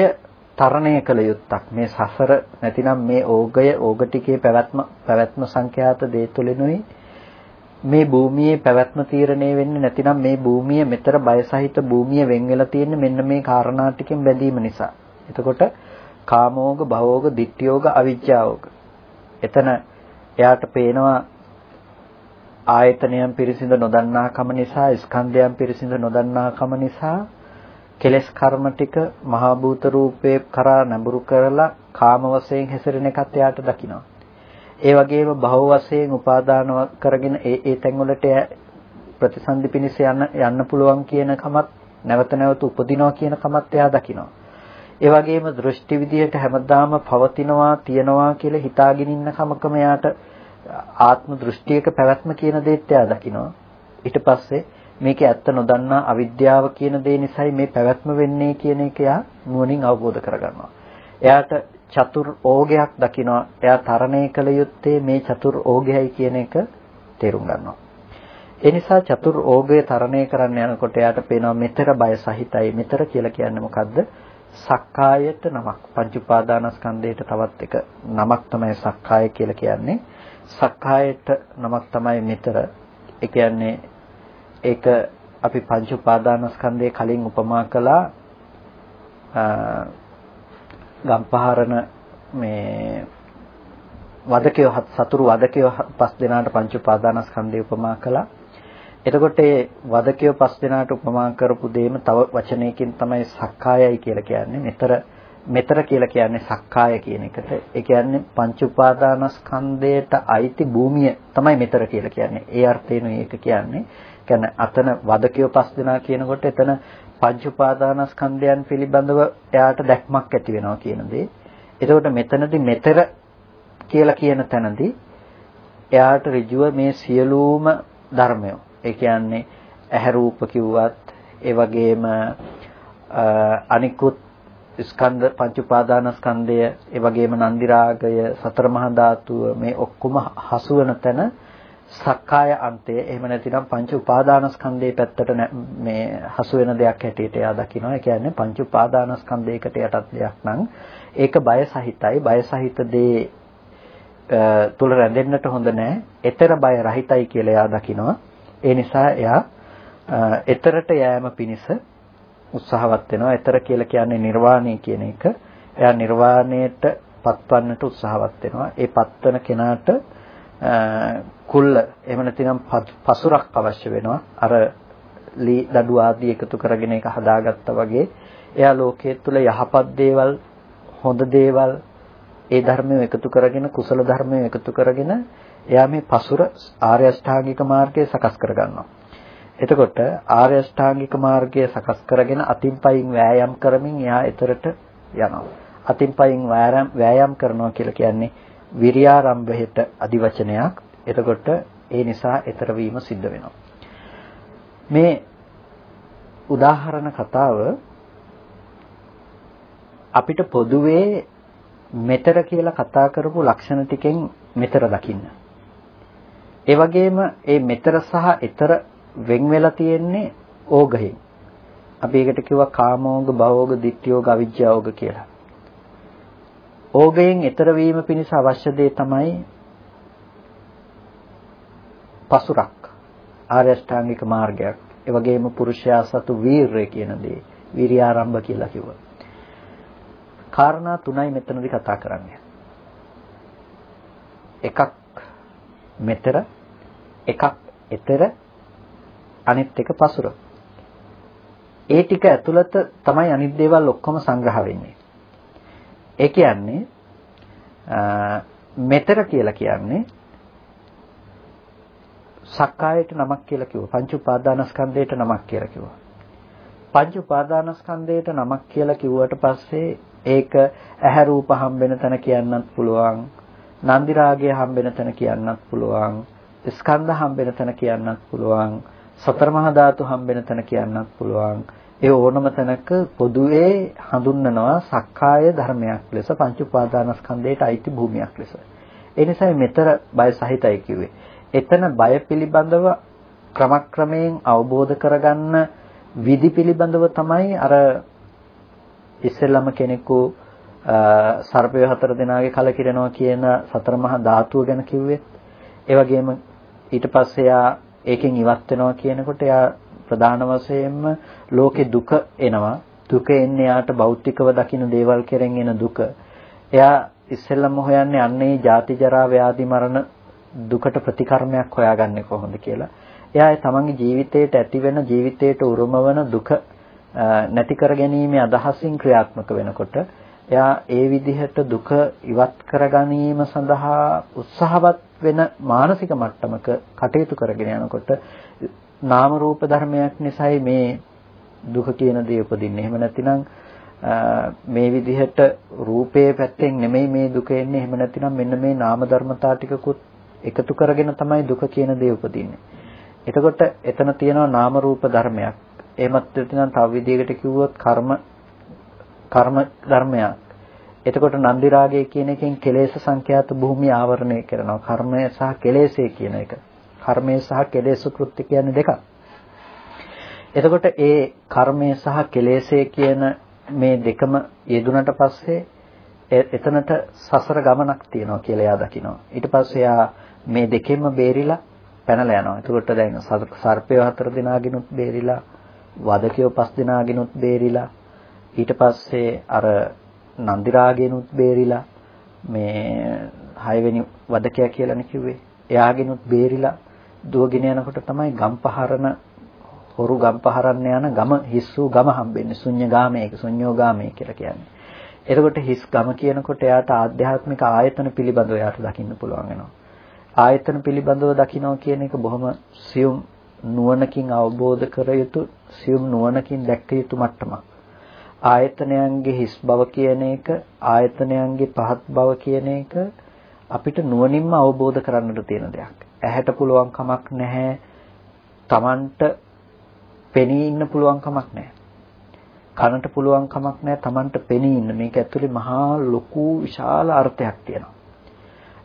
තරණය කළ යුත්තක් මේ සසර නැතිනම් මේ ඕගය ඕග ටිකේ පැවැත්ම පැවැත්ම සංඛ්‍යාත දේ තුලිනුයි මේ භූමියේ පැවැත්ම තීරණය වෙන්නේ නැතිනම් මේ භූමිය මෙතර බය සහිත භූමිය වෙන් වෙලා තියෙන්නේ මෙන්න මේ කාරණා ටිකෙන් බැඳීම නිසා. එතකොට කාමෝග භවෝග ditthiyෝග අවිජ්ජාෝග. එතන එයාට පේනවා ආයතනයන් පිරිසිඳ නොදන්නාකම නිසා ස්කන්ධයන් පිරිසිඳ නොදන්නාකම නිසා කෙලස් කර්ම ටික මහා භූත රූපේ කරා නැඹුරු කරලා කාම වශයෙන් හැසිරෙන එකත් එයාට දකිනවා. ඒ වගේම භව වශයෙන් උපාදාන කරගෙන ඒ ඒ තැන්වලට ප්‍රතිසන්දි පිණිස යන්න යන්න පුළුවන් කියන කමත් නැවත නැවත උපදිනවා කියන කමත් එයා දකිනවා. ඒ වගේම දෘෂ්ටි විදියට හැමදාම පවතිනවා තියනවා කියලා හිතාගෙන ඉන්න කමකම එයාට ආත්ම දෘෂ්ටියක පැවැත්ම කියන දේත් එයා දකිනවා. ඊට පස්සේ මේකේ ඇත්ත නොදන්නා අවිද්‍යාව කියන දේ නිසායි මේ පැවැත්ම වෙන්නේ කියන එක එයා නුවණින් අවබෝධ කරගන්නවා. එයාට චතුර් ඕගයක් දකිනවා. එයා තරණය කළ යුත්තේ මේ චතුර් ඕගයයි කියන එක තේරුම් ගන්නවා. ඒ නිසා චතුර් ඕගය තරණය කරන්න යනකොට එයාට පේනවා මෙතර බය සහිතයි. මෙතර කියලා කියන්නේ මොකද්ද? සක්කායට නමක්. පංච උපාදානස්කන්ධයට තවත් එක නමක් තමයි සක්කාය කියලා කියන්නේ. සක්කායට නමක් තමයි මෙතර. ඒ කියන්නේ ඒක අපි පංච උපාදානස්කන්ධයේ කලින් උපමා කළා ගම්පහරන මේ වදකයෝ සතුරු වදකයෝ පස් දෙනාට පංච උපාදානස්කන්ධය උපමා කළා. එතකොට ඒ වදකයෝ පස් දෙනාට උපමා කරපු දෙයම තව වචනයකින් තමයි සක්කායයි කියලා කියන්නේ. මෙතර මෙතර කියලා කියන්නේ සක්කාය කියන එකට. ඒ කියන්නේ පංච උපාදානස්කන්ධයට අයිති භූමිය තමයි මෙතර කියලා කියන්නේ. ඒ අර්ථයෙන් මේක කියන්නේ. කියන්නේ අතන වදකියෝ පස් දෙනා කියනකොට එතන පංච උපාදානස්කන්ධයන් පිළිබඳව එයාට දැක්මක් ඇති වෙනවා කියන දේ. එතකොට මෙතනදී මෙතර කියලා කියන තැනදී එයාට ඍජුව මේ සියලුම ධර්මය. ඒ කියන්නේ ඇහැ රූප කිව්වත් ඒ වගේම අනිකුත් ස්කන්ධ පංච උපාදානස්කන්ධය ඒ වගේම නන්දි රාගය සතර මහා ධාතුව මේ ඔක්කොම හසු වෙන තැන සක්කාය අන්තය එහෙම නැතිනම් පංච උපාදානස්කන්ධයේ පැත්තට මේ හසු වෙන දෙයක් හැටියට එයා දකිනවා. ඒ කියන්නේ පංච උපාදානස්කන්ධයකට යටත් දෙයක් නම් ඒක බය සහිතයි. බය සහිත දේ තුල රැඳෙන්නට හොඳ නැහැ. ඊතර බය රහිතයි කියලා එයා දකිනවා. ඒ නිසා එයා ඊතරට යෑම පිණිස උත්සාහවත් වෙනවා. ඊතර කියලා කියන්නේ නිර්වාණය කියන එක. එයා නිර්වාණයට පත්වන්නට උත්සාහවත් වෙනවා. ඒ පත්වන කෙනාට කුල්ල එහෙම නැතිනම් පසුරක් අවශ්‍ය වෙනවා අර ලී දඩු ආදී එකතු කරගෙන ඒක හදාගත්තා වගේ එයා ලෝකයේ තුල යහපත් දේවල් හොඳ දේවල් ඒ ධර්මය එකතු කරගෙන කුසල ධර්මය එකතු කරගෙන එයා මේ පසුර ආර්ය අෂ්ටාංගික මාර්ගය සකස් කරගන්නවා එතකොට ආර්ය අෂ්ටාංගික මාර්ගය සකස් කරගෙන අතින් පයින් වෑයම් කරමින් එයා එතරට යනවා අතින් පයින් වෑයම් කරනවා කියලා කියන්නේ විරියාරම්භයට අදිවචනයක්. එතකොට ඒ නිසා ඊතර වීම සිද්ධ වෙනවා. මේ උදාහරණ කතාව අපිට පොදුවේ මෙතර කියලා කතා කරපු ලක්ෂණ ටිකෙන් මෙතර දකින්න. ඒ වගේම මේ මෙතර සහ ඊතර වෙන් වෙලා තියෙන්නේ ඕගයෙන්. අපි ඒකට කිව්වා කාමෝග, භවෝග, ditthiyෝග, අවිජ්ජාෝග කියලා. ඕගයෙන් ඈතර වීම පිණිස අවශ්‍ය දේ තමයි පසුරක් ආර්ය අෂ්ටාංගික මාර්ගයක්. ඒ වගේම පුරුෂයා සතු වීරය කියන දේ. විරියාරම්භ කියලා කිව්වා. කාරණා තුනයි මෙතනදී කතා කරන්නේ. එකක් මෙතර එකක් එතර අනිත් එක පසුර. ඒ ටික ඇතුළත තමයි අනිත් දේවල් ඔක්කොම සංග්‍රහ වෙන්නේ. ඒ කියන්නේ මෙතර කියලා කියන්නේ සක්කායට නමක් කියලා කිව්වා. පංච උපාදානස්කන්ධයට නමක් කියලා කිව්වා. පංච උපාදානස්කන්ධයට නමක් කියලා කිව්වට පස්සේ ඒක ඇහැ රූප හම්බෙන තැන කියන්නත් පුළුවන්. නන්දි රාගය හම්බෙන තැන කියන්නත් පුළුවන්. ස්කන්ධ හම්බෙන තැන කියන්නත් පුළුවන්. සතර මහා ධාතු හම්බෙන තැන කියන්නත් පුළුවන්. ඒ ඕනම තැනක පොදුවේ හඳුන්වනවා සක්කාය ධර්මයක් ලෙස පංච උපාදානස්කන්ධයට අයිති භූමියක් ලෙස. ඒ නිසා මෙතර බය සහිතයි කිව්වේ. එතන බය පිළිබඳව ක්‍රමක්‍රමයෙන් අවබෝධ කරගන්න විදි පිළිබඳව තමයි අර ඉස්සෙල්ලම කෙනෙකු සර්පය හතර දෙනාගේ කලකිරෙනවා කියන සතර මහා ධාතුව ගැන කිව්වේ. ඒ වගේම ඊට පස්සේ යා ඒකෙන් ඉවත් වෙනවා කියනකොට එයා ප්‍රධාන වශයෙන්ම ලෝකේ දුක එනවා. දුක එන්නේ යාට භෞතිකව දකින්න දේවල් කෙරෙන් එන දුක. එයා ඉස්සෙල්ලම හොයන්නේ අන්නේ ජාති ජරා ව්‍යාධි මරණ දුකට ප්‍රතිකර්මයක් හොයාගන්නේ කොහොමද කියලා. එයා තමන්ගේ ජීවිතයට ඇති වෙන ජීවිතයට උරුම වන දුක නැති කර ගැනීමේ අදහසින් ක්‍රියාත්මක වෙනකොට එයා ඒ විදිහට දුක ඉවත් කර ගැනීම සඳහා උත්සාහවත් වෙන මානසික මට්ටමක කටයුතු කරගෙන යනකොට නාම රූප ධර්මයක් නිසායි මේ දුක කියන දේ උපදින්නේ. එහෙම නැතිනම් මේ විදිහට රූපයේ පැත්තෙන් නෙමෙයි මේ දුක එන්නේ. එහෙම නැතිනම් මෙන්න මේ නාම ධර්මතා ටිකකුත් එකතු කරගෙන තමයි දුක කියන දේ උපදින්නේ. එතකොට එතන තියෙනවා නාම රූප ධර්මයක්. එහෙමත් නැතිනම් තව විදිහකට කිව්වොත් කර්ම කර්ම ධර්මයක්. එතකොට නන්දි රාගය කියන එකෙන් කෙලෙස් සංඛ්‍යාත භූමිය ආවරණය කරනවා. කර්මය සහ කෙලෙස්ය කියන එක. කර්මය සහ කෙලෙස් කෘත්‍ය කියන්නේ දෙකක්. එතකොට ඒ කර්මය සහ කෙලෙස්ය කියන මේ දෙකම යෙදුනට පස්සේ එතනට සසර ගමනක් තියෙනවා කියලා එයා දකිනවා. ඊට පස්සේ එයා මේ දෙකෙන්ම බේරිලා පැනලා යනවා. එතකොට දැන් සර්පය හතර දිනාගිනුත් බේරිලා වදකයෝ පස් දෙනාගෙනුත් බේරිලා ඊට පස්සේ අර නන්දි රාගෙනුත් බේරිලා මේ හයවෙනි වදකයා කියලානේ කිව්වේ. එයාගෙනුත් බේරිලා දුවගෙන යනකොට තමයි ගම්පහරන හොරු ගම්පහරන්න යන ගම හිස් වූ ගම හම්බෙන්නේ. ශුන්‍ය ගාමයක ශුන්‍යෝ ගාමය කියලා කියන්නේ. එතකොට හිස් ගම කියනකොට එයාට ආධ්‍යාත්මික ආයතන පිළිබඳව එයාට දකින්න පුළුවන් වෙනවා. ආයතන පිළිබඳව දකින්න කියන එක බොහොම සියුම් නුවණකින් අවබෝධ කර යුතු සියුම් නුවණකින් දැක්ක යුතු මට්ටමක්. ආයතනයන්ගේ හිස් බව කියන එක ආයතනයන්ගේ පහත් බව කියන එක අපිට නුවණින්ම අවබෝධ කරන්නට තියෙන දෙයක්. ඇහැට පුළුවන් කමක් නැහැ. Tamanට පෙනී ඉන්න පුළුවන් කමක් නැහැ. කනට පුළුවන් කමක් නැහැ Tamanට පෙනී ඉන්න. මේක ඇතුලේ මහා ලොකු විශාල අර්ථයක් තියෙනවා.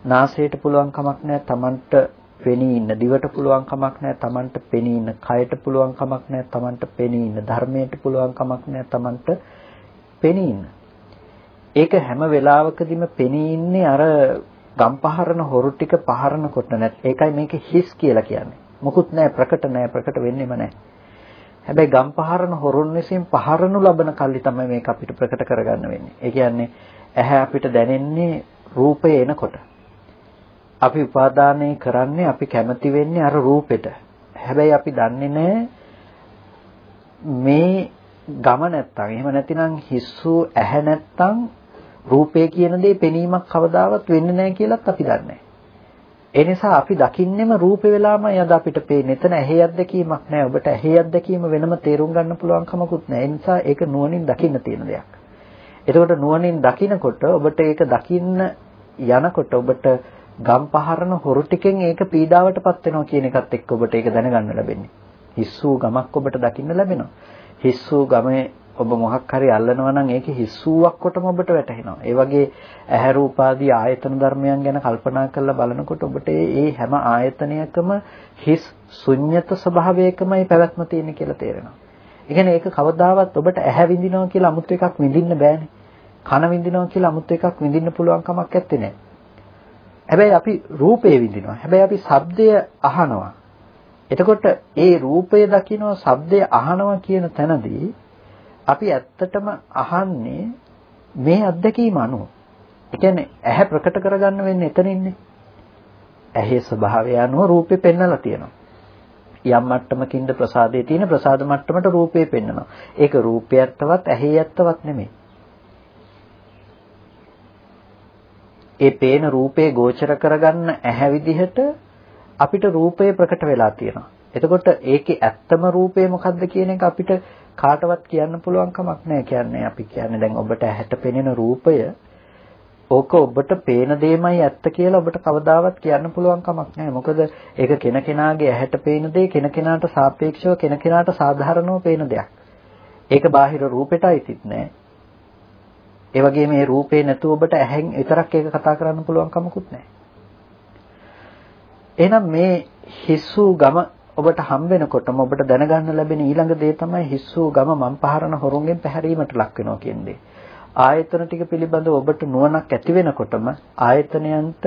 නාසයට පුළුවන් කමක් නැහැ Tamanට පෙනී ඉන්න දිවට පුළුවන් කමක් නැහැ Tamanට පෙනී ඉන්න කයට පුළුවන් කමක් නැහැ Tamanට පෙනී ඉන්න ධර්මයට පුළුවන් කමක් නැහැ Tamanට පෙනී ඉන්න. ඒක හැම වෙලාවකදීම පෙනී ඉන්නේ අර ගම් පහරන හොරු ටික පහරනකොට නැත්. ඒකයි මේක හිස් කියලා කියන්නේ. මුකුත් නැහැ ප්‍රකට නැහැ ප්‍රකට වෙන්නෙම නැහැ. හැබැයි ගම් පහරන හොරුන් විසින් පහරනු ලබන කල්ලි තමයි මේක අපිට ප්‍රකට කරගන්න වෙන්නේ. ඒ කියන්නේ ඇහැ අපිට දැනෙන්නේ රූපය එනකොට. අපි උපාදානය කරන්නේ අපි කැමති වෙන්නේ අර රූපෙට. හැබැයි අපි දන්නේ නැහැ මේ ගම නැත්තම් එහෙම නැතිනම් හිස්සු ඇහැ නැත්තම් රූපය කියන දේ පෙනීමක් කවදාවත් වෙන්නේ නැහැ කියලත් අපි දන්නේ ඒ නිසා අපි දකින්නෙම රූපේ වෙලාමයි අද අපිට පේන්නේ. එතන ඇහි අත්දැකීමක් නැහැ. ඔබට ඇහි අත්දැකීම වෙනම තේරුම් ගන්න පුළුවන් කමකුත් නැහැ. ඒ නිසා ඒක නුවණින් දකින්න තියෙන දෙයක්. එතකොට නුවණින් දකිනකොට ඔබට ඒක දකින්න යනකොට ඔබට ගම් පහරන හොරු ටිකෙන් ඒක පීඩාවටපත් වෙනවා කියන එකත් එක්ක ඔබට ඒක දැනගන්න ලැබෙන්නේ. හිස් වූ ගමක් ඔබට දකින්න ලැබෙනවා. හිස් වූ ගමේ ඔබ මොහක් හරි අල්ලනවා නම් ඒක හිස් වූවක් කොටම ඔබට වැටහෙනවා. ඒ වගේ ඇහැ රූපාදී ආයතන ධර්මයන් ගැන කල්පනා කරලා බලනකොට ඔබට ඒ හැම ආයතනයකම හිස් ශුන්්‍යත ස්වභාවයකමයි පැවැත්ම තියෙන කියලා තේරෙනවා. ඒ කියන්නේ ඒක කවදාවත් ඔබට ඇහැ විඳිනවා කියලා 아무ත් එකක් විඳින්න බෑනේ. කන විඳිනවා කියලා 아무ත් එකක් විඳින්න පුළුවන් කමක් නැත්තේ. හැබැයි අපි රූපේ විඳිනවා. හැබැයි අපි ශබ්දය අහනවා. එතකොට ඒ රූපය දකිනවා ශබ්දය අහනවා කියන තැනදී අපි ඇත්තටම අහන්නේ මේ අත්දැකීම අනුව. ඒ කියන්නේ ඇහැ ප්‍රකට කරගන්න වෙන්නේ එතනින්නේ. ඇහි ස්වභාවය අනුව රූපේ පෙන්වලා තියෙනවා. යම් මට්ටමකින්ද ප්‍රසාදයේ තියෙන ප්‍රසාද මට්ටමට රූපේ පෙන්වනවා. ඒක රූපයත්තවත් ඇහි යත්තවත් නෙමෙයි. ඒ පේන රූපේ ගෝචර කරගන්න ඇහැ විදිහට අපිට රූපය ප්‍රකට වෙලා තියෙනවා. එතකොට ඒකේ ඇත්තම රූපය මොකද්ද කියන එක අපිට කාටවත් කියන්න පුළුවන් කමක් නැහැ. කියන්නේ අපි කියන්නේ දැන් ඔබට ඇහැට පෙනෙන රූපය ඕක ඔබට පේන දෙයමයි ඇත්ත කියලා ඔබට කවදාවත් කියන්න පුළුවන් කමක් නැහැ. මොකද ඒක කෙනකෙනාගේ ඇහැට පේන දේ කෙනකෙනාට සාපේක්ෂව කෙනකෙනාට සාධාරණව පේන දෙයක්. ඒක බාහිර රූපෙට අයිතිත් නැහැ. ඒ වගේම මේ රූපේ නැතුව ඔබට ඇහෙන් විතරක් ඒක කතා කරන්න පුළුවන් කමකුත් නැහැ. එහෙනම් මේ හිස්සු ගම ඔබට හම් වෙනකොටම ඔබට දැනගන්න ලැබෙන ඊළඟ දේ තමයි හිස්සු ගම මම් පහරන හොරුන්ගෙන් පැහැරීමට ලක් වෙනවා කියන්නේ. ආයතන ටික පිළිබඳව ඔබට නුවණක් ඇති වෙනකොටම ආයතනයන්ට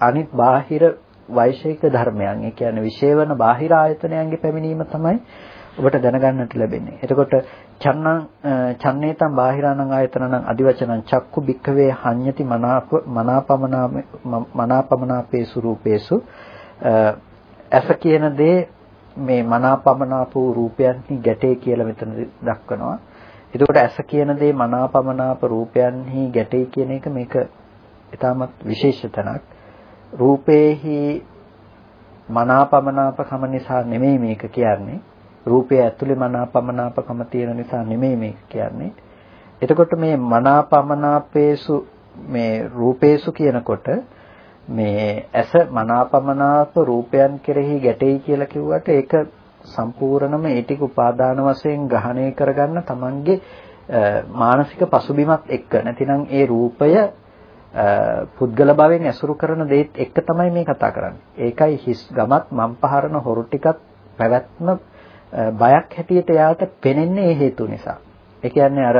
අනිත් බාහිර වෛශේෂික ධර්මයන් ඒ කියන්නේ විශේෂවන බාහිර ආයතනයන්ගේ පැමිණීම තමයි ඔබට දැනගන්නට ලැබෙන්නේ. එතකොට චන්නං චන්නේතං බාහිරාණං ආයතනං අදිවචනං චක්කු බික්කවේ හඤ්ඤති මනාප මනාපමනා මනාපමනාපේසු රූපේසු ඇස කියන දේ මේ මනාපමනාප වූ රූපයන්හි ගැටේ කියලා මෙතන දක්වනවා. එතකොට ඇස කියන දේ මනාපමනාප රූපයන්හි ගැටේ කියන එක මේක ඊටමත් විශේෂ තැනක්. රූපේහි මනාපමනාපකම නිසා නෙමෙයි මේක කියන්නේ. රූපය ඇතුලේ මනාපමනාපකම තියෙන නිසා නෙමෙයි මේක කියන්නේ. එතකොට මේ මනාපමනාපේසු මේ රූපේසු කියනකොට මේ ඇස මනාපමනාප රූපයන් කෙරෙහි ගැටෙයි කියලා කිව්වට ඒක සම්පූර්ණම ඒ ටික උපාදාන වශයෙන් ග්‍රහණය කරගන්න Tamange මානසික පසුබිමත් එක්ක නැතිනම් ඒ රූපය පුද්ගල භවෙන් ඇසුරු කරන දේත් එක්ක තමයි මේ කතා කරන්නේ. ඒකයි හිස් ගමත් මම්පහරන හොරු ටිකත් පැවැත්ම බයක් හැටියට යාට පෙනෙන්නේ ඒ හේතු නිසා. ඒ කියන්නේ අර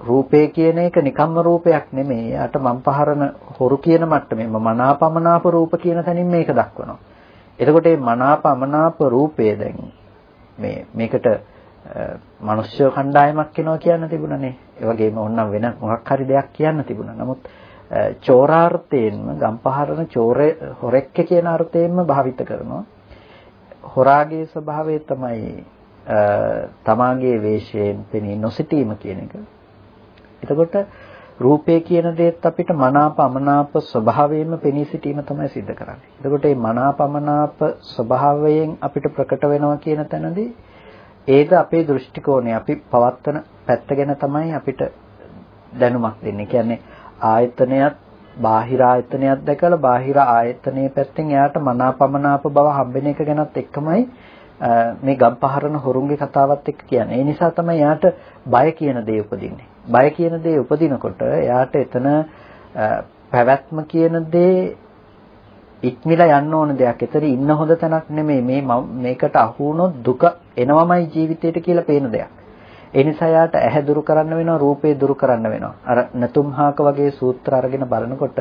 රූපේ කියන එක නිකම්ම රූපයක් නෙමෙයි. යාට මම් පහරන හොරු කියන මට්ටමේ මනාපමනාප රූප කියන තැනින් මේක දක්වනවා. එතකොට මේ මනාපමනාප රූපය දැන් මේ මේකට මනුෂ්‍ය කණ්ඩායමක් එනවා කියන්න තිබුණනේ. ඒ වගේම ඕනනම් වෙන මොකක් හරි දෙයක් කියන්න තිබුණා. නමුත් චෝරාර්ථයෙන්ම ගම්පහරන චෝරේ හොරෙක්ක කියන අර්ථයෙන්ම භාවිත කරනවා. හොරාගේ ස්වභාවය තමයි තමාගේ වේශයෙන් පෙනී නොසිටීම කියන එක. එතකොට රූපේ කියන දේත් අපිට මනාප අමනාප ස්වභාවයෙන්ම පෙනී සිටීම තමයි සිද්ධ කරන්නේ. එතකොට මේ මනාප අමනාප ස්වභාවයෙන් අපිට ප්‍රකට වෙනවා කියන තැනදී ඒක අපේ දෘෂ්ටි කෝණය අපි පවත්තන පැත්ත ගැන තමයි අපිට දැනුමක් දෙන්නේ. කියන්නේ ආයතනයත් බාහිර ආයතනයක් දැකලා බාහිර ආයතනයේ පැත්තෙන් එයාට මනාපමනාප බව හම්බෙන එක ගැනත් එක්කමයි මේ ගම්පහරන හොරුන්ගේ කතාවත් එක්ක කියන්නේ. ඒ නිසා තමයි එයාට බය කියන දේ උපදින්නේ. බය කියන දේ උපදිනකොට එයාට එතන පැවැත්ම කියන දේ ඉක්මිලා යන්න ඕන දෙයක්. එතන ඉන්න හොඳ තැනක් නෙමෙයි. මේ මේකට අහු වුණොත් දුක එනවමයි ජීවිතේට කියලා පේන දෙයක්. ඒ නිසා යාට ඇහැ දුරු කරන්න වෙනවා රූපේ දුරු කරන්න වෙනවා. අර නතුම්හාක වගේ සූත්‍ර අරගෙන බලනකොට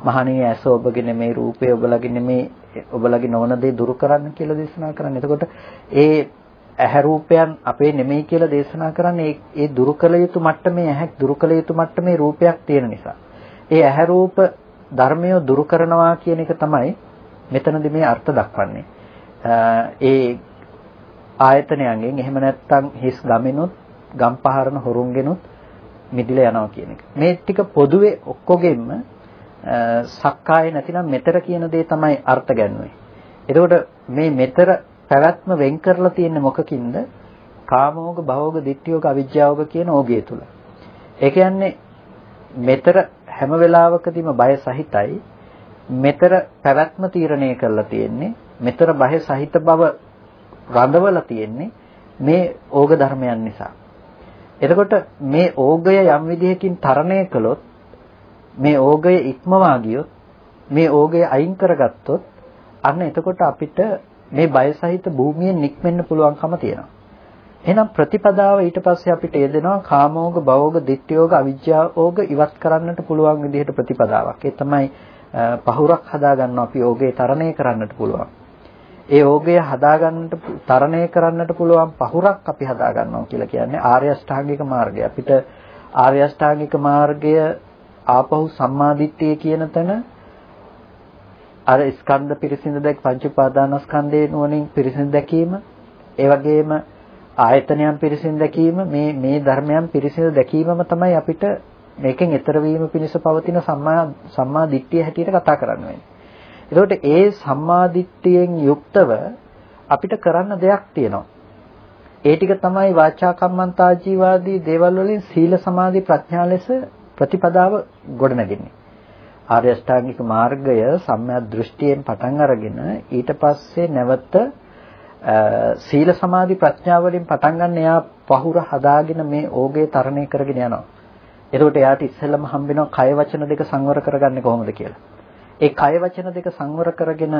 මහණී ඇස ඔබගේ නෙමේ රූපේ ඔබලගේ නෙමේ ඔබලගේ නොවන දේ දුරු කරන්න කියලා දේශනා කරන්නේ. එතකොට ඒ ඇහැ රූපයන් අපේ නෙමෙයි කියලා දේශනා කරන්නේ ඒ දුරු කළ යුතු මට්ටමේ ඇහැක් දුරු කළ යුතු මට්ටමේ රූපයක් තියෙන නිසා. ඒ ඇහැ රූප ධර්මය දුරු කරනවා කියන එක තමයි මෙතනදී මේ අර්ථ දක්වන්නේ. ඒ ආයතනයන්ගෙන් එහෙම නැත්නම් හිස් ගමිනුත් ගම්පහරන හොරුන්ගෙනුත් මිදිලා යනවා කියන එක. මේ ටික පොදුවේ ඔක්කොගෙම සක්කාය නැතිනම් මෙතර කියන දේ තමයි අර්ථ ගන්නෙ. එතකොට මේ මෙතර පැවැත්ම වෙන් කරලා තියෙන්නේ මොකකින්ද? කාමෝග, භවෝග, ditthiyෝග, අවිජ්ජාෝග කියන ඕගය තුල. ඒ කියන්නේ මෙතර හැම වෙලාවකදීම බය සහිතයි. මෙතර පැවැත්ම තීරණය කරලා තියෙන්නේ. මෙතර බය සහිත බව රඳවලා තියෙන්නේ මේ ඕග ධර්මයන් නිසා. එතකොට මේ ඕගය යම් විදිහකින් තරණය කළොත් මේ ඕගය ඉක්මවා ගියොත් මේ ඕගය අයින් කරගත්තොත් අන්න එතකොට අපිට මේ බය සහිත භූමියෙන් නික්මෙන්න පුළුවන්කම තියෙනවා. එහෙනම් ප්‍රතිපදාව ඊට පස්සේ අපිට යෙදෙනවා කාමෝග, භවෝග, ditthiyෝග, අවිජ්ජාෝග ඉවත් කරන්නට පුළුවන් විදිහට ප්‍රතිපදාවක්. ඒ තමයි පහුරක් හදා ගන්නවා අපි ඕගේ තරණය කරන්නට පුළුවන්. ඒ ඕගය හදාගන්නට තරණය කරන්නට පුළුවන් පහුරක් අපි හදා ගන්නවා කියලා කියන්නේ ආර්ය අෂ්ටාංගික මාර්ගය. අපිට ආර්ය අෂ්ටාංගික මාර්ගය ආපහු සම්මාදිට්ඨිය කියන තැන අර ස්කන්ධ පිරිසිඳ දැක් පංච උපාදානස්කන්ධයේ නුවණින් පිරිසිඳ දැකීම ඒ වගේම ආයතනයන් පිරිසිඳ දැකීම මේ මේ ධර්මයන් පිරිසිඳ දැකීමම තමයි අපිට මේකෙන් ඈතර වීම පිණිස පවතින සම්මා සම්මා දිට්ඨිය හැටියට කතා කරන්න වෙන්නේ. එතකොට ඒ සම්මා දිට්ඨියෙන් යුක්තව අපිට කරන්න දෙයක් තියෙනවා. ඒ ටික තමයි වාචා කම්මන්තාජීවාදී දේවල් වලින් සීල සමාධි ප්‍රඥා ලෙස ප්‍රතිපදාව ගොඩනගන්නේ. ආර්ය අෂ්ටාංගික මාර්ගය සම්‍යක් දෘෂ්ටියෙන් පටන් අරගෙන ඊට පස්සේ නැවත සීල සමාධි ප්‍රඥා වලින් පටන් ගන්න එයා පහුර හදාගෙන මේ ඕගේ තරණය කරගෙන යනවා. එතකොට එයාට ඉස්සෙල්ලම හම්බ වෙනවා කය වචන දෙක සංවර කරගන්නේ කොහොමද කියලා. ඒ කය වචන දෙක සංවර කරගෙන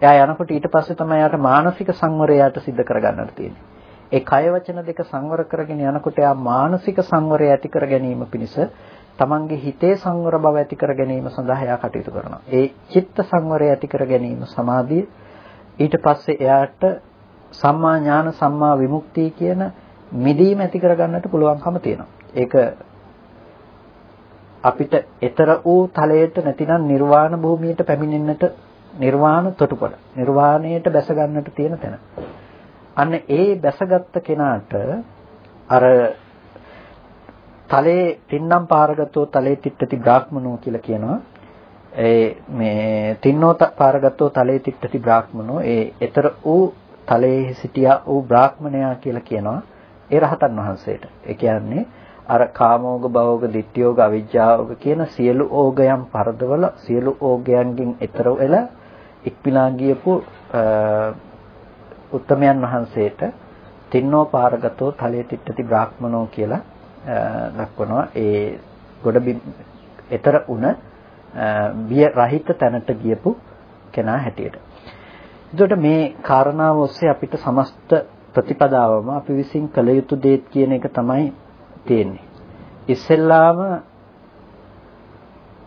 එයා යනකොට ඊට පස්සේ තමයි එයාට මානසික සංවරය යාට සිද්ධ කරගන්නට තියෙන්නේ. ඒ කය වචන දෙක සංවර කරගෙන යනකොට එයා මානසික සංවරය ඇති කර ගැනීම පිණිස තමන්ගේ හිතේ සංවර බව ඇති කර ගැනීම සඳහා එයා කටයුතු කරනවා. ඒ චිත්ත සංවරය ඇති කර ගැනීම සමාධිය ඊට පස්සේ එයාට සම්මා ඥාන සම්මා විමුක්තිය කියන මිදීම ඇති කරගන්නට පුළුවන්කම තියෙනවා. ඒක අපිට ඊතර වූ තලයට නැතිනම් නිර්වාණ භූමියට පැමිණෙන්නට නිර්වාණ තොටුපළ නිර්වාණයට බැස ගන්නට තියෙන තැන. අන්න ඒ බැසගත්ත කෙනාට අර තලේ තින්නම් පාරගතෝ තලේ තිට්ඨති බ්‍රාහ්මනෝ කියලා කියනවා. ඒ මේ තින්නෝ පාරගතෝ තලේ තිට්ඨති බ්‍රාහ්මනෝ ඒ ඊතර වූ තලයේ සිටියා වූ බ්‍රාහ්මණයා කියලා කියනවා. ඒ රහතන් වහන්සේට. ඒ කියන්නේ අර කාමෝග භවෝග ditthiyෝග අවිජ්ජාෝග කියන සියලු ඕගයන් පරදවල සියලු ඕගයන්ගෙන් ඈතර වෙලා ඉක්පිනා ගියපු උත්තමයන් වහන්සේට තින්නෝ පාරගතෝ තලේ තිට්ඨති බ්‍රාහ්මනෝ කියලා දක්වනවා ඒ ගොඩ ඈතර උන බිය රහිත තැනට ගියපු කෙනා හැටියට. එතකොට මේ කාරණාව ඔස්සේ අපිට සමස්ත ප්‍රතිපදාවම අපි විසින් කළ යුතු දේත් කියන එක තමයි තියෙන්නේ. ඉස්සෙල්ලාම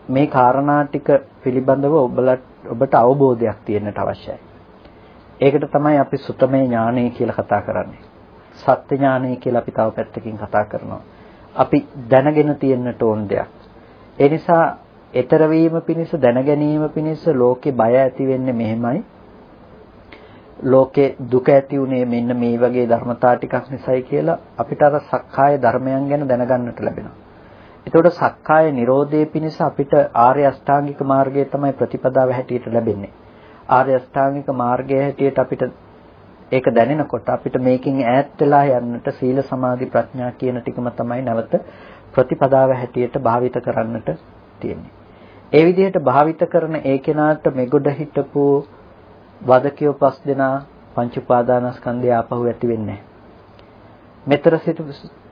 මේ කාරණා ටික පිළිබඳව ඔබලට ඔබට අවබෝධයක් තියෙන්නට අවශ්‍යයි. ඒකට තමයි අපි සුතමේ ඥානය කියලා කතා කරන්නේ. සත්‍ය ඥානය කියලා අපි තව පැත්තකින් කතා කරනවා. අපි දැනගෙන තියෙන්නට ඕන දෙයක්. ඒ නිසා ඊතර වීම පිණිස දැන ගැනීම පිණිස ලෝකේ බය ඇති වෙන්නේ මෙහෙමයි. ලෝකේ දුක ඇති උනේ මෙන්න මේ වගේ ධර්මතා ටිකක් නිසායි කියලා අපිට අර සක්කාය ධර්මයන් ගැන දැනගන්නට ලැබෙනවා. එතකොට සක්කාය නිරෝධයේ පිණිස අපිට ආර්ය අෂ්ටාංගික මාර්ගය තමයි ප්‍රතිපදාව හැටියට ලැබෙන්නේ. ආර්ය අෂ්ටාංගික මාර්ගය හැටියට අපිට ඒක දැනෙනකොට අපිට මේකෙන් ඈත් වෙලා යන්නට සීල සමාධි ප්‍රඥා කියන ටිකම තමයි නැවත ප්‍රතිපදාව හැටියට භාවිත කරන්නට තියෙන්නේ. ඒ විදිහට භාවිත කරන ඒ කෙනාට මෙගොඩ හිටපු වදකියෝ පස් දෙනා පංච උපාදානස්කන්ධය ආපහු ඇති වෙන්නේ මෙතර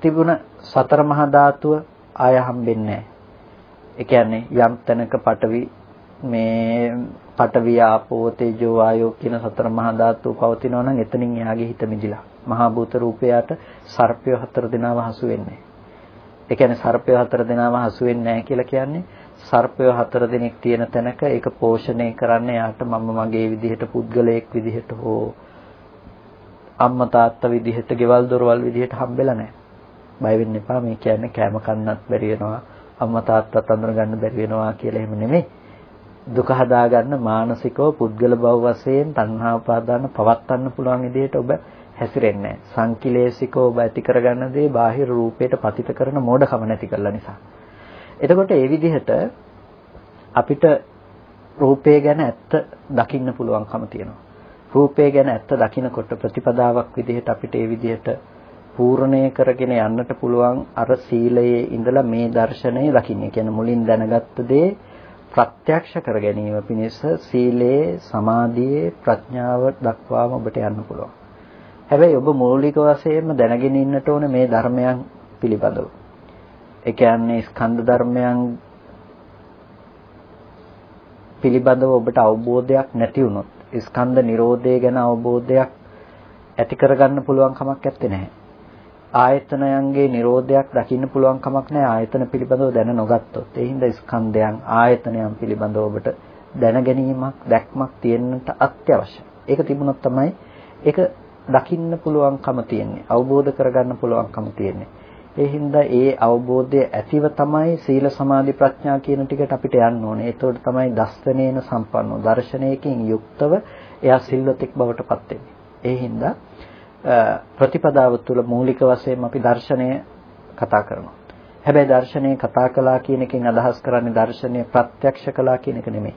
තිබුණ සතර මහා ධාතුව ආය හම්බෙන්නේ ඒ කියන්නේ යම් තැනක පටවි මේ පටවි ආපෝ තේජෝ වායෝ කියන සතර මහා ධාතු පවතිනවා නම් එතනින් එයාගේ හිත මිදිලා මහා භූත රූපයට සර්පය හතර දෙනාව හසු වෙන්නේ. ඒ කියන්නේ සර්පය හතර දෙනාව හසු වෙන්නේ නැහැ කියලා කියන්නේ සර්පය හතර දෙනෙක් තියෙන තැනක ඒක පෝෂණය කරන්න යාට මම මගේ විදිහට පුද්ගලයෙක් විදිහට හෝ අම්මා තාත්තා විදිහට ගෙවල් දොරවල් විදිහට හම්බෙලා නැහැ. බය වෙන්න එපා මේ කියන්නේ කෑම කන්නත් බැරි වෙනවා අම්මා තාත්තාත් අඳුර ගන්න බැරි වෙනවා කියලා එහෙම නෙමෙයි. දුක හදාගන්න මානසිකව පුද්ගල භව වශයෙන් තණ්හා උපාදාන පවත්වන්න පුළුවන් විදිහට ඔබ හැසිරෙන්නේ නැහැ. සංකිලේශිකව ඔබ ඇති කරගන්න දේ බාහිර රූපයට පතිත කරන මෝඩකම නැති කරලා නිසා. එතකොට ඒ විදිහට අපිට රූපය ගැන ඇත්ත දකින්න පුළුවන්කම තියෙනවා. රූපය ගැන ඇත්ත දකිනකොට ප්‍රතිපදාවක් විදිහට අපිට ඒ විදිහට පූර්ණය කරගෙන යන්නට පුළුවන් අර සීලයේ ඉඳලා මේ දර්ශනය දකින්න. කියන්නේ මුලින් දැනගත්ත දේ ප්‍රත්‍යක්ෂ කර ගැනීම පිණිස සීලයේ සමාධියේ ප්‍රඥාව දක්වාම ඔබට යන්න පුළුවන්. හැබැයි ඔබ මූලික වශයෙන්ම දැනගෙන ඉන්නට ඕනේ මේ ධර්මයන් පිළිබඳව. ඒ කියන්නේ ස්කන්ධ ධර්මයන් පිළිබඳව ඔබට අවබෝධයක් නැති වුණොත් ස්කන්ධ නිරෝධය ගැන අවබෝධයක් ඇති කරගන්න පුළුවන් කමක් නැත්තේ නැහැ. ආයතනයන්ගේ නිරෝධයක් දකින්න පුළුවන් කමක් නැහැ ආයතන පිළිබඳව දැන නොගත්තොත්. ඒ හින්දා ස්කන්ධයන් ආයතනයන් පිළිබඳව ඔබට දැන ගැනීමක් දැක්මක් තියෙන්නට අත්‍යවශ්‍යයි. ඒක තිබුණොත් තමයි ඒක දකින්න පුළුවන්කම තියෙන්නේ. අවබෝධ කරගන්න පුළුවන්කම තියෙන්නේ. ඒ හින්දා ඒ අවබෝධය ඇතිව තමයි සීල සමාධි ප්‍රඥා කියන ටිකට අපිට යන්න ඕනේ. ඒතකොට තමයි දස්තනේන සම්පන්නව දර්ශනයකින් යුක්තව එයා සිල්වතෙක් බවට පත් වෙන්නේ. ඒ හින්දා ප්‍රතිපදාව තුළ මූලික වශයෙන් අපි දර්ශනය කතා කරනවා. හැබැයි දර්ශනය කතා කළා කියන එකෙන් අදහස් කරන්නේ දර්ශනය ප්‍රත්‍යක්ෂ කළා කියන එක නෙමෙයි.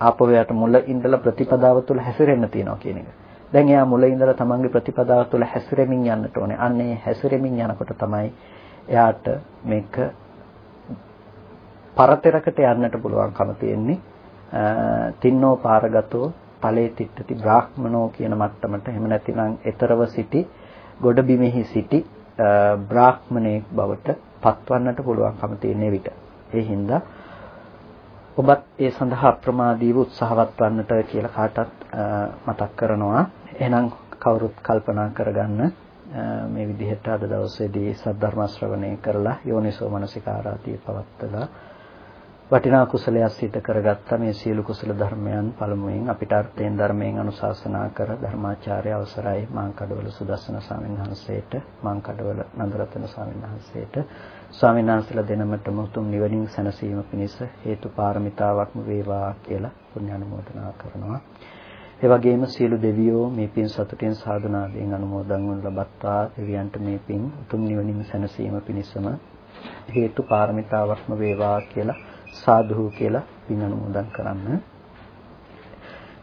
ආපවයට මුල ඉඳලා ප්‍රතිපදාව තුළ හැසිරෙන්න තියනවා කියන එක. දැන් එයා මුල ඉඳලා තමන්ගේ ප්‍රතිපදාව තුළ හැසිරෙමින් යන්නට ඕනේ. අන්න ඒ හැසිරෙමින් යනකොට තමයි එයාට මේක පරතරකට යන්නට පුළුවන්කම තියෙන්නේ. තින්නෝ පාරගතෝ ඵලේ තිට්ඨති බ්‍රාහ්මනෝ කියන මට්ටමට එහෙම නැතිනම් ඊතරව සිටි ගොඩබිමෙහි සිටි බ්‍රාහ්මණයෙක් බවට පත්වන්නට පුළුවන්කම තියෙන විට. ඒ හින්දා ඔබත් ඒ සඳහා අප්‍රමාදීව උත්සාහවත් වන්නට කියලා කාටත් මතක් කරනවා. එහෙනම් කවුරුත් කල්පනා කරගන්න මේ විදිහට අද දවසේදී සද්ධර්ම ශ්‍රවණය කරලා යෝනිසෝ මනසිකාරාතිය පවත්තලා වටිනා කුසලයක් සිද්ධ කරගත්ත මේ සියලු කුසල ධර්මයන් පළමුවෙන් අපිට අර්ථයෙන් ධර්මයෙන් අනුශාසනා කර ධර්මාචාර්ය අවසරයි මාංකඩවල සුදස්සන ස්වාමීන් වහන්සේට මාංකඩවල නන්දරතන ස්වාමීන් වහන්සේට. ස්වාමීන් වහන්සේලා දෙනමටම උතුම් නිවනින් සැනසීම පිණිස හේතු පාරමිතාවක්ම වේවා කියලා පුණ්‍ය අනුමෝදනා කරනවා. ඒ වගේම සියලු දෙවියෝ මේ පින් සතුටින් සාධනාවෙන් අනුමෝදන් වනු ලබත්තා දෙවියන්ට මේ පින් උතුම් නිවනින් සැනසීම පිණිසම හේතු පාරමිතාවක්ම වේවා කියලා සාදු කියලා පින් අනුමෝදන් කරන්න.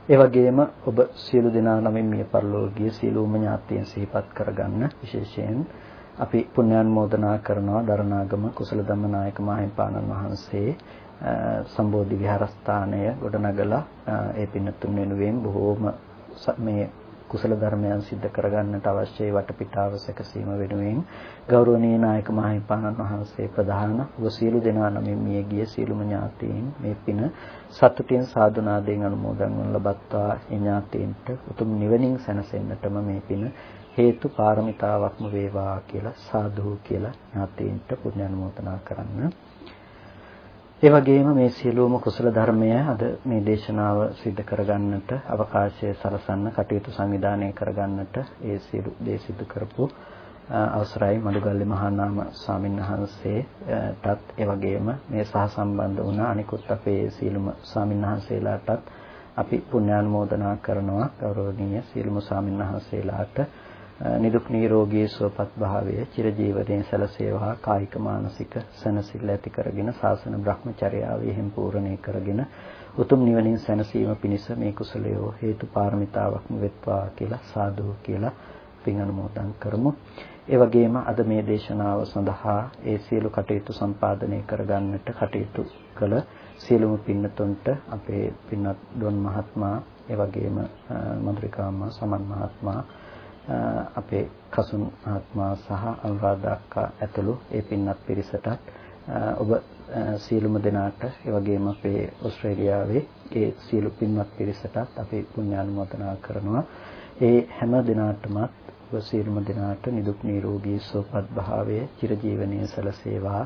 ඒ වගේම ඔබ සියලු දෙනා නමින් මිය පරලෝකීය සියලුම ඥාතීන් සිහිපත් කරගන්න. විශේෂයෙන් අපි පුණ්‍යානුමෝදනා කරනවා දරණාගම කුසල ධම්මනායක මාහිම්පාණන් වහන්සේ. සම්බෝධි විහාරස්ථානය ගොඩනගලා ඒ පින්නතුන් වෙනුවෙන් බොහෝම මේ කුසල ධර්මයන් සිද්ධ කරගන්නට අවශ්‍ය වටපිටාව සැකසීම වෙනුවෙන් ගෞරවනීය නායක මහින්පාණන් වහන්සේ ප්‍රධාන ඔබ සියලු දෙනා නමින් මිය ගිය සියලුම ඥාතීන් මේ පින සතුටින් සාදුනාදෙන් අනුමෝදන් වන ලබත්තා ඥාතීන්ට උතුම් නිවනින් සැනසෙන්නටම මේ පින හේතු පාරමිතාවක්ම වේවා කියලා සාදු කියලා ඥාතීන්ට පුණ්‍ය අනුමෝදනා කරන්න ඒ වගේම මේ සියලුම කුසල ධර්මය අද මේ දේශනාව සිදු කරගන්නට අවකාශය සලසන්න කටයුතු සංවිධානය කරගන්නට ඒ සියලු දේ සිදු කරපු අවසරයි මඩුගල්ලේ මහානාම ස්වාමීන් වහන්සේටත් ඒ වගේම මේ සහසම්බන්ධ වුණ අනිකුත් අපේ සියලුම ස්වාමීන් වහන්සේලාටත් අපි පුණ්‍යානුමෝදනා කරනවා ගෞරවනීය සියලුම ස්වාමීන් වහන්සේලාට. නිදුක් නිරෝගී සුවපත් භාවය චිරජීවනයේ සැලසේවා කායික මානසික සනසිල්ල ඇති කරගෙන සාසන බ්‍රහ්මචර්යාවෙහිම පූර්ණේ කරගෙන උතුම් නිවනින් සැනසීම පිණිස මේ කුසලය හේතු පාරමිතාවක්ම වෙත්වා කියලා සාදු කියලා පින් අනුමෝදන් කරමු. ඒ වගේම අද මේ දේශනාව සඳහා ඒ සියලු කටයුතු සම්පාදනය කරගන්නට කටයුතු කළ සියලුම පින්නතුන්ට අපේ පින්වත් ඩොන් මහත්මයා ඒ වගේම මధుරිකාම්මා සමන් මහත්මයා අපේ කසුන් මහත්මයා සහ අනුරාධ අක්කා ඇතුළු ඒ පින්වත් පිරිසටත් ඔබ සියලුම දෙනාට ඒ වගේම අපේ ඕස්ට්‍රේලියාවේ ඒ සියලු පින්වත් පිරිසටත් අපි පුණ්‍යානුමෝදනා කරනවා. ඒ හැම දිනාටම ඔබ සියලුම දෙනාට නිදුක් නිරෝගී සුවපත් භාවය චිරජීවනයේ සැලසේවා.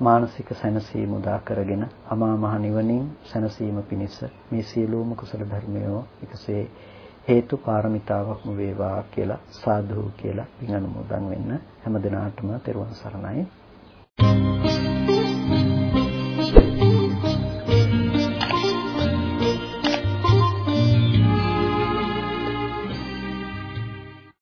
මානසික සැනසීම උදා කරගෙන අමා මහ නිවනින් සැනසීම පිණිස මේ සියලුම කුසල ධර්මයෝ එකසේ හේතු පාරමිතාවක්ම වේවා කියලා සාදු කියලා පින් අනුමෝදන් වෙන්න හැම දිනාටම තෙරුවන් සරණයි. Thank you.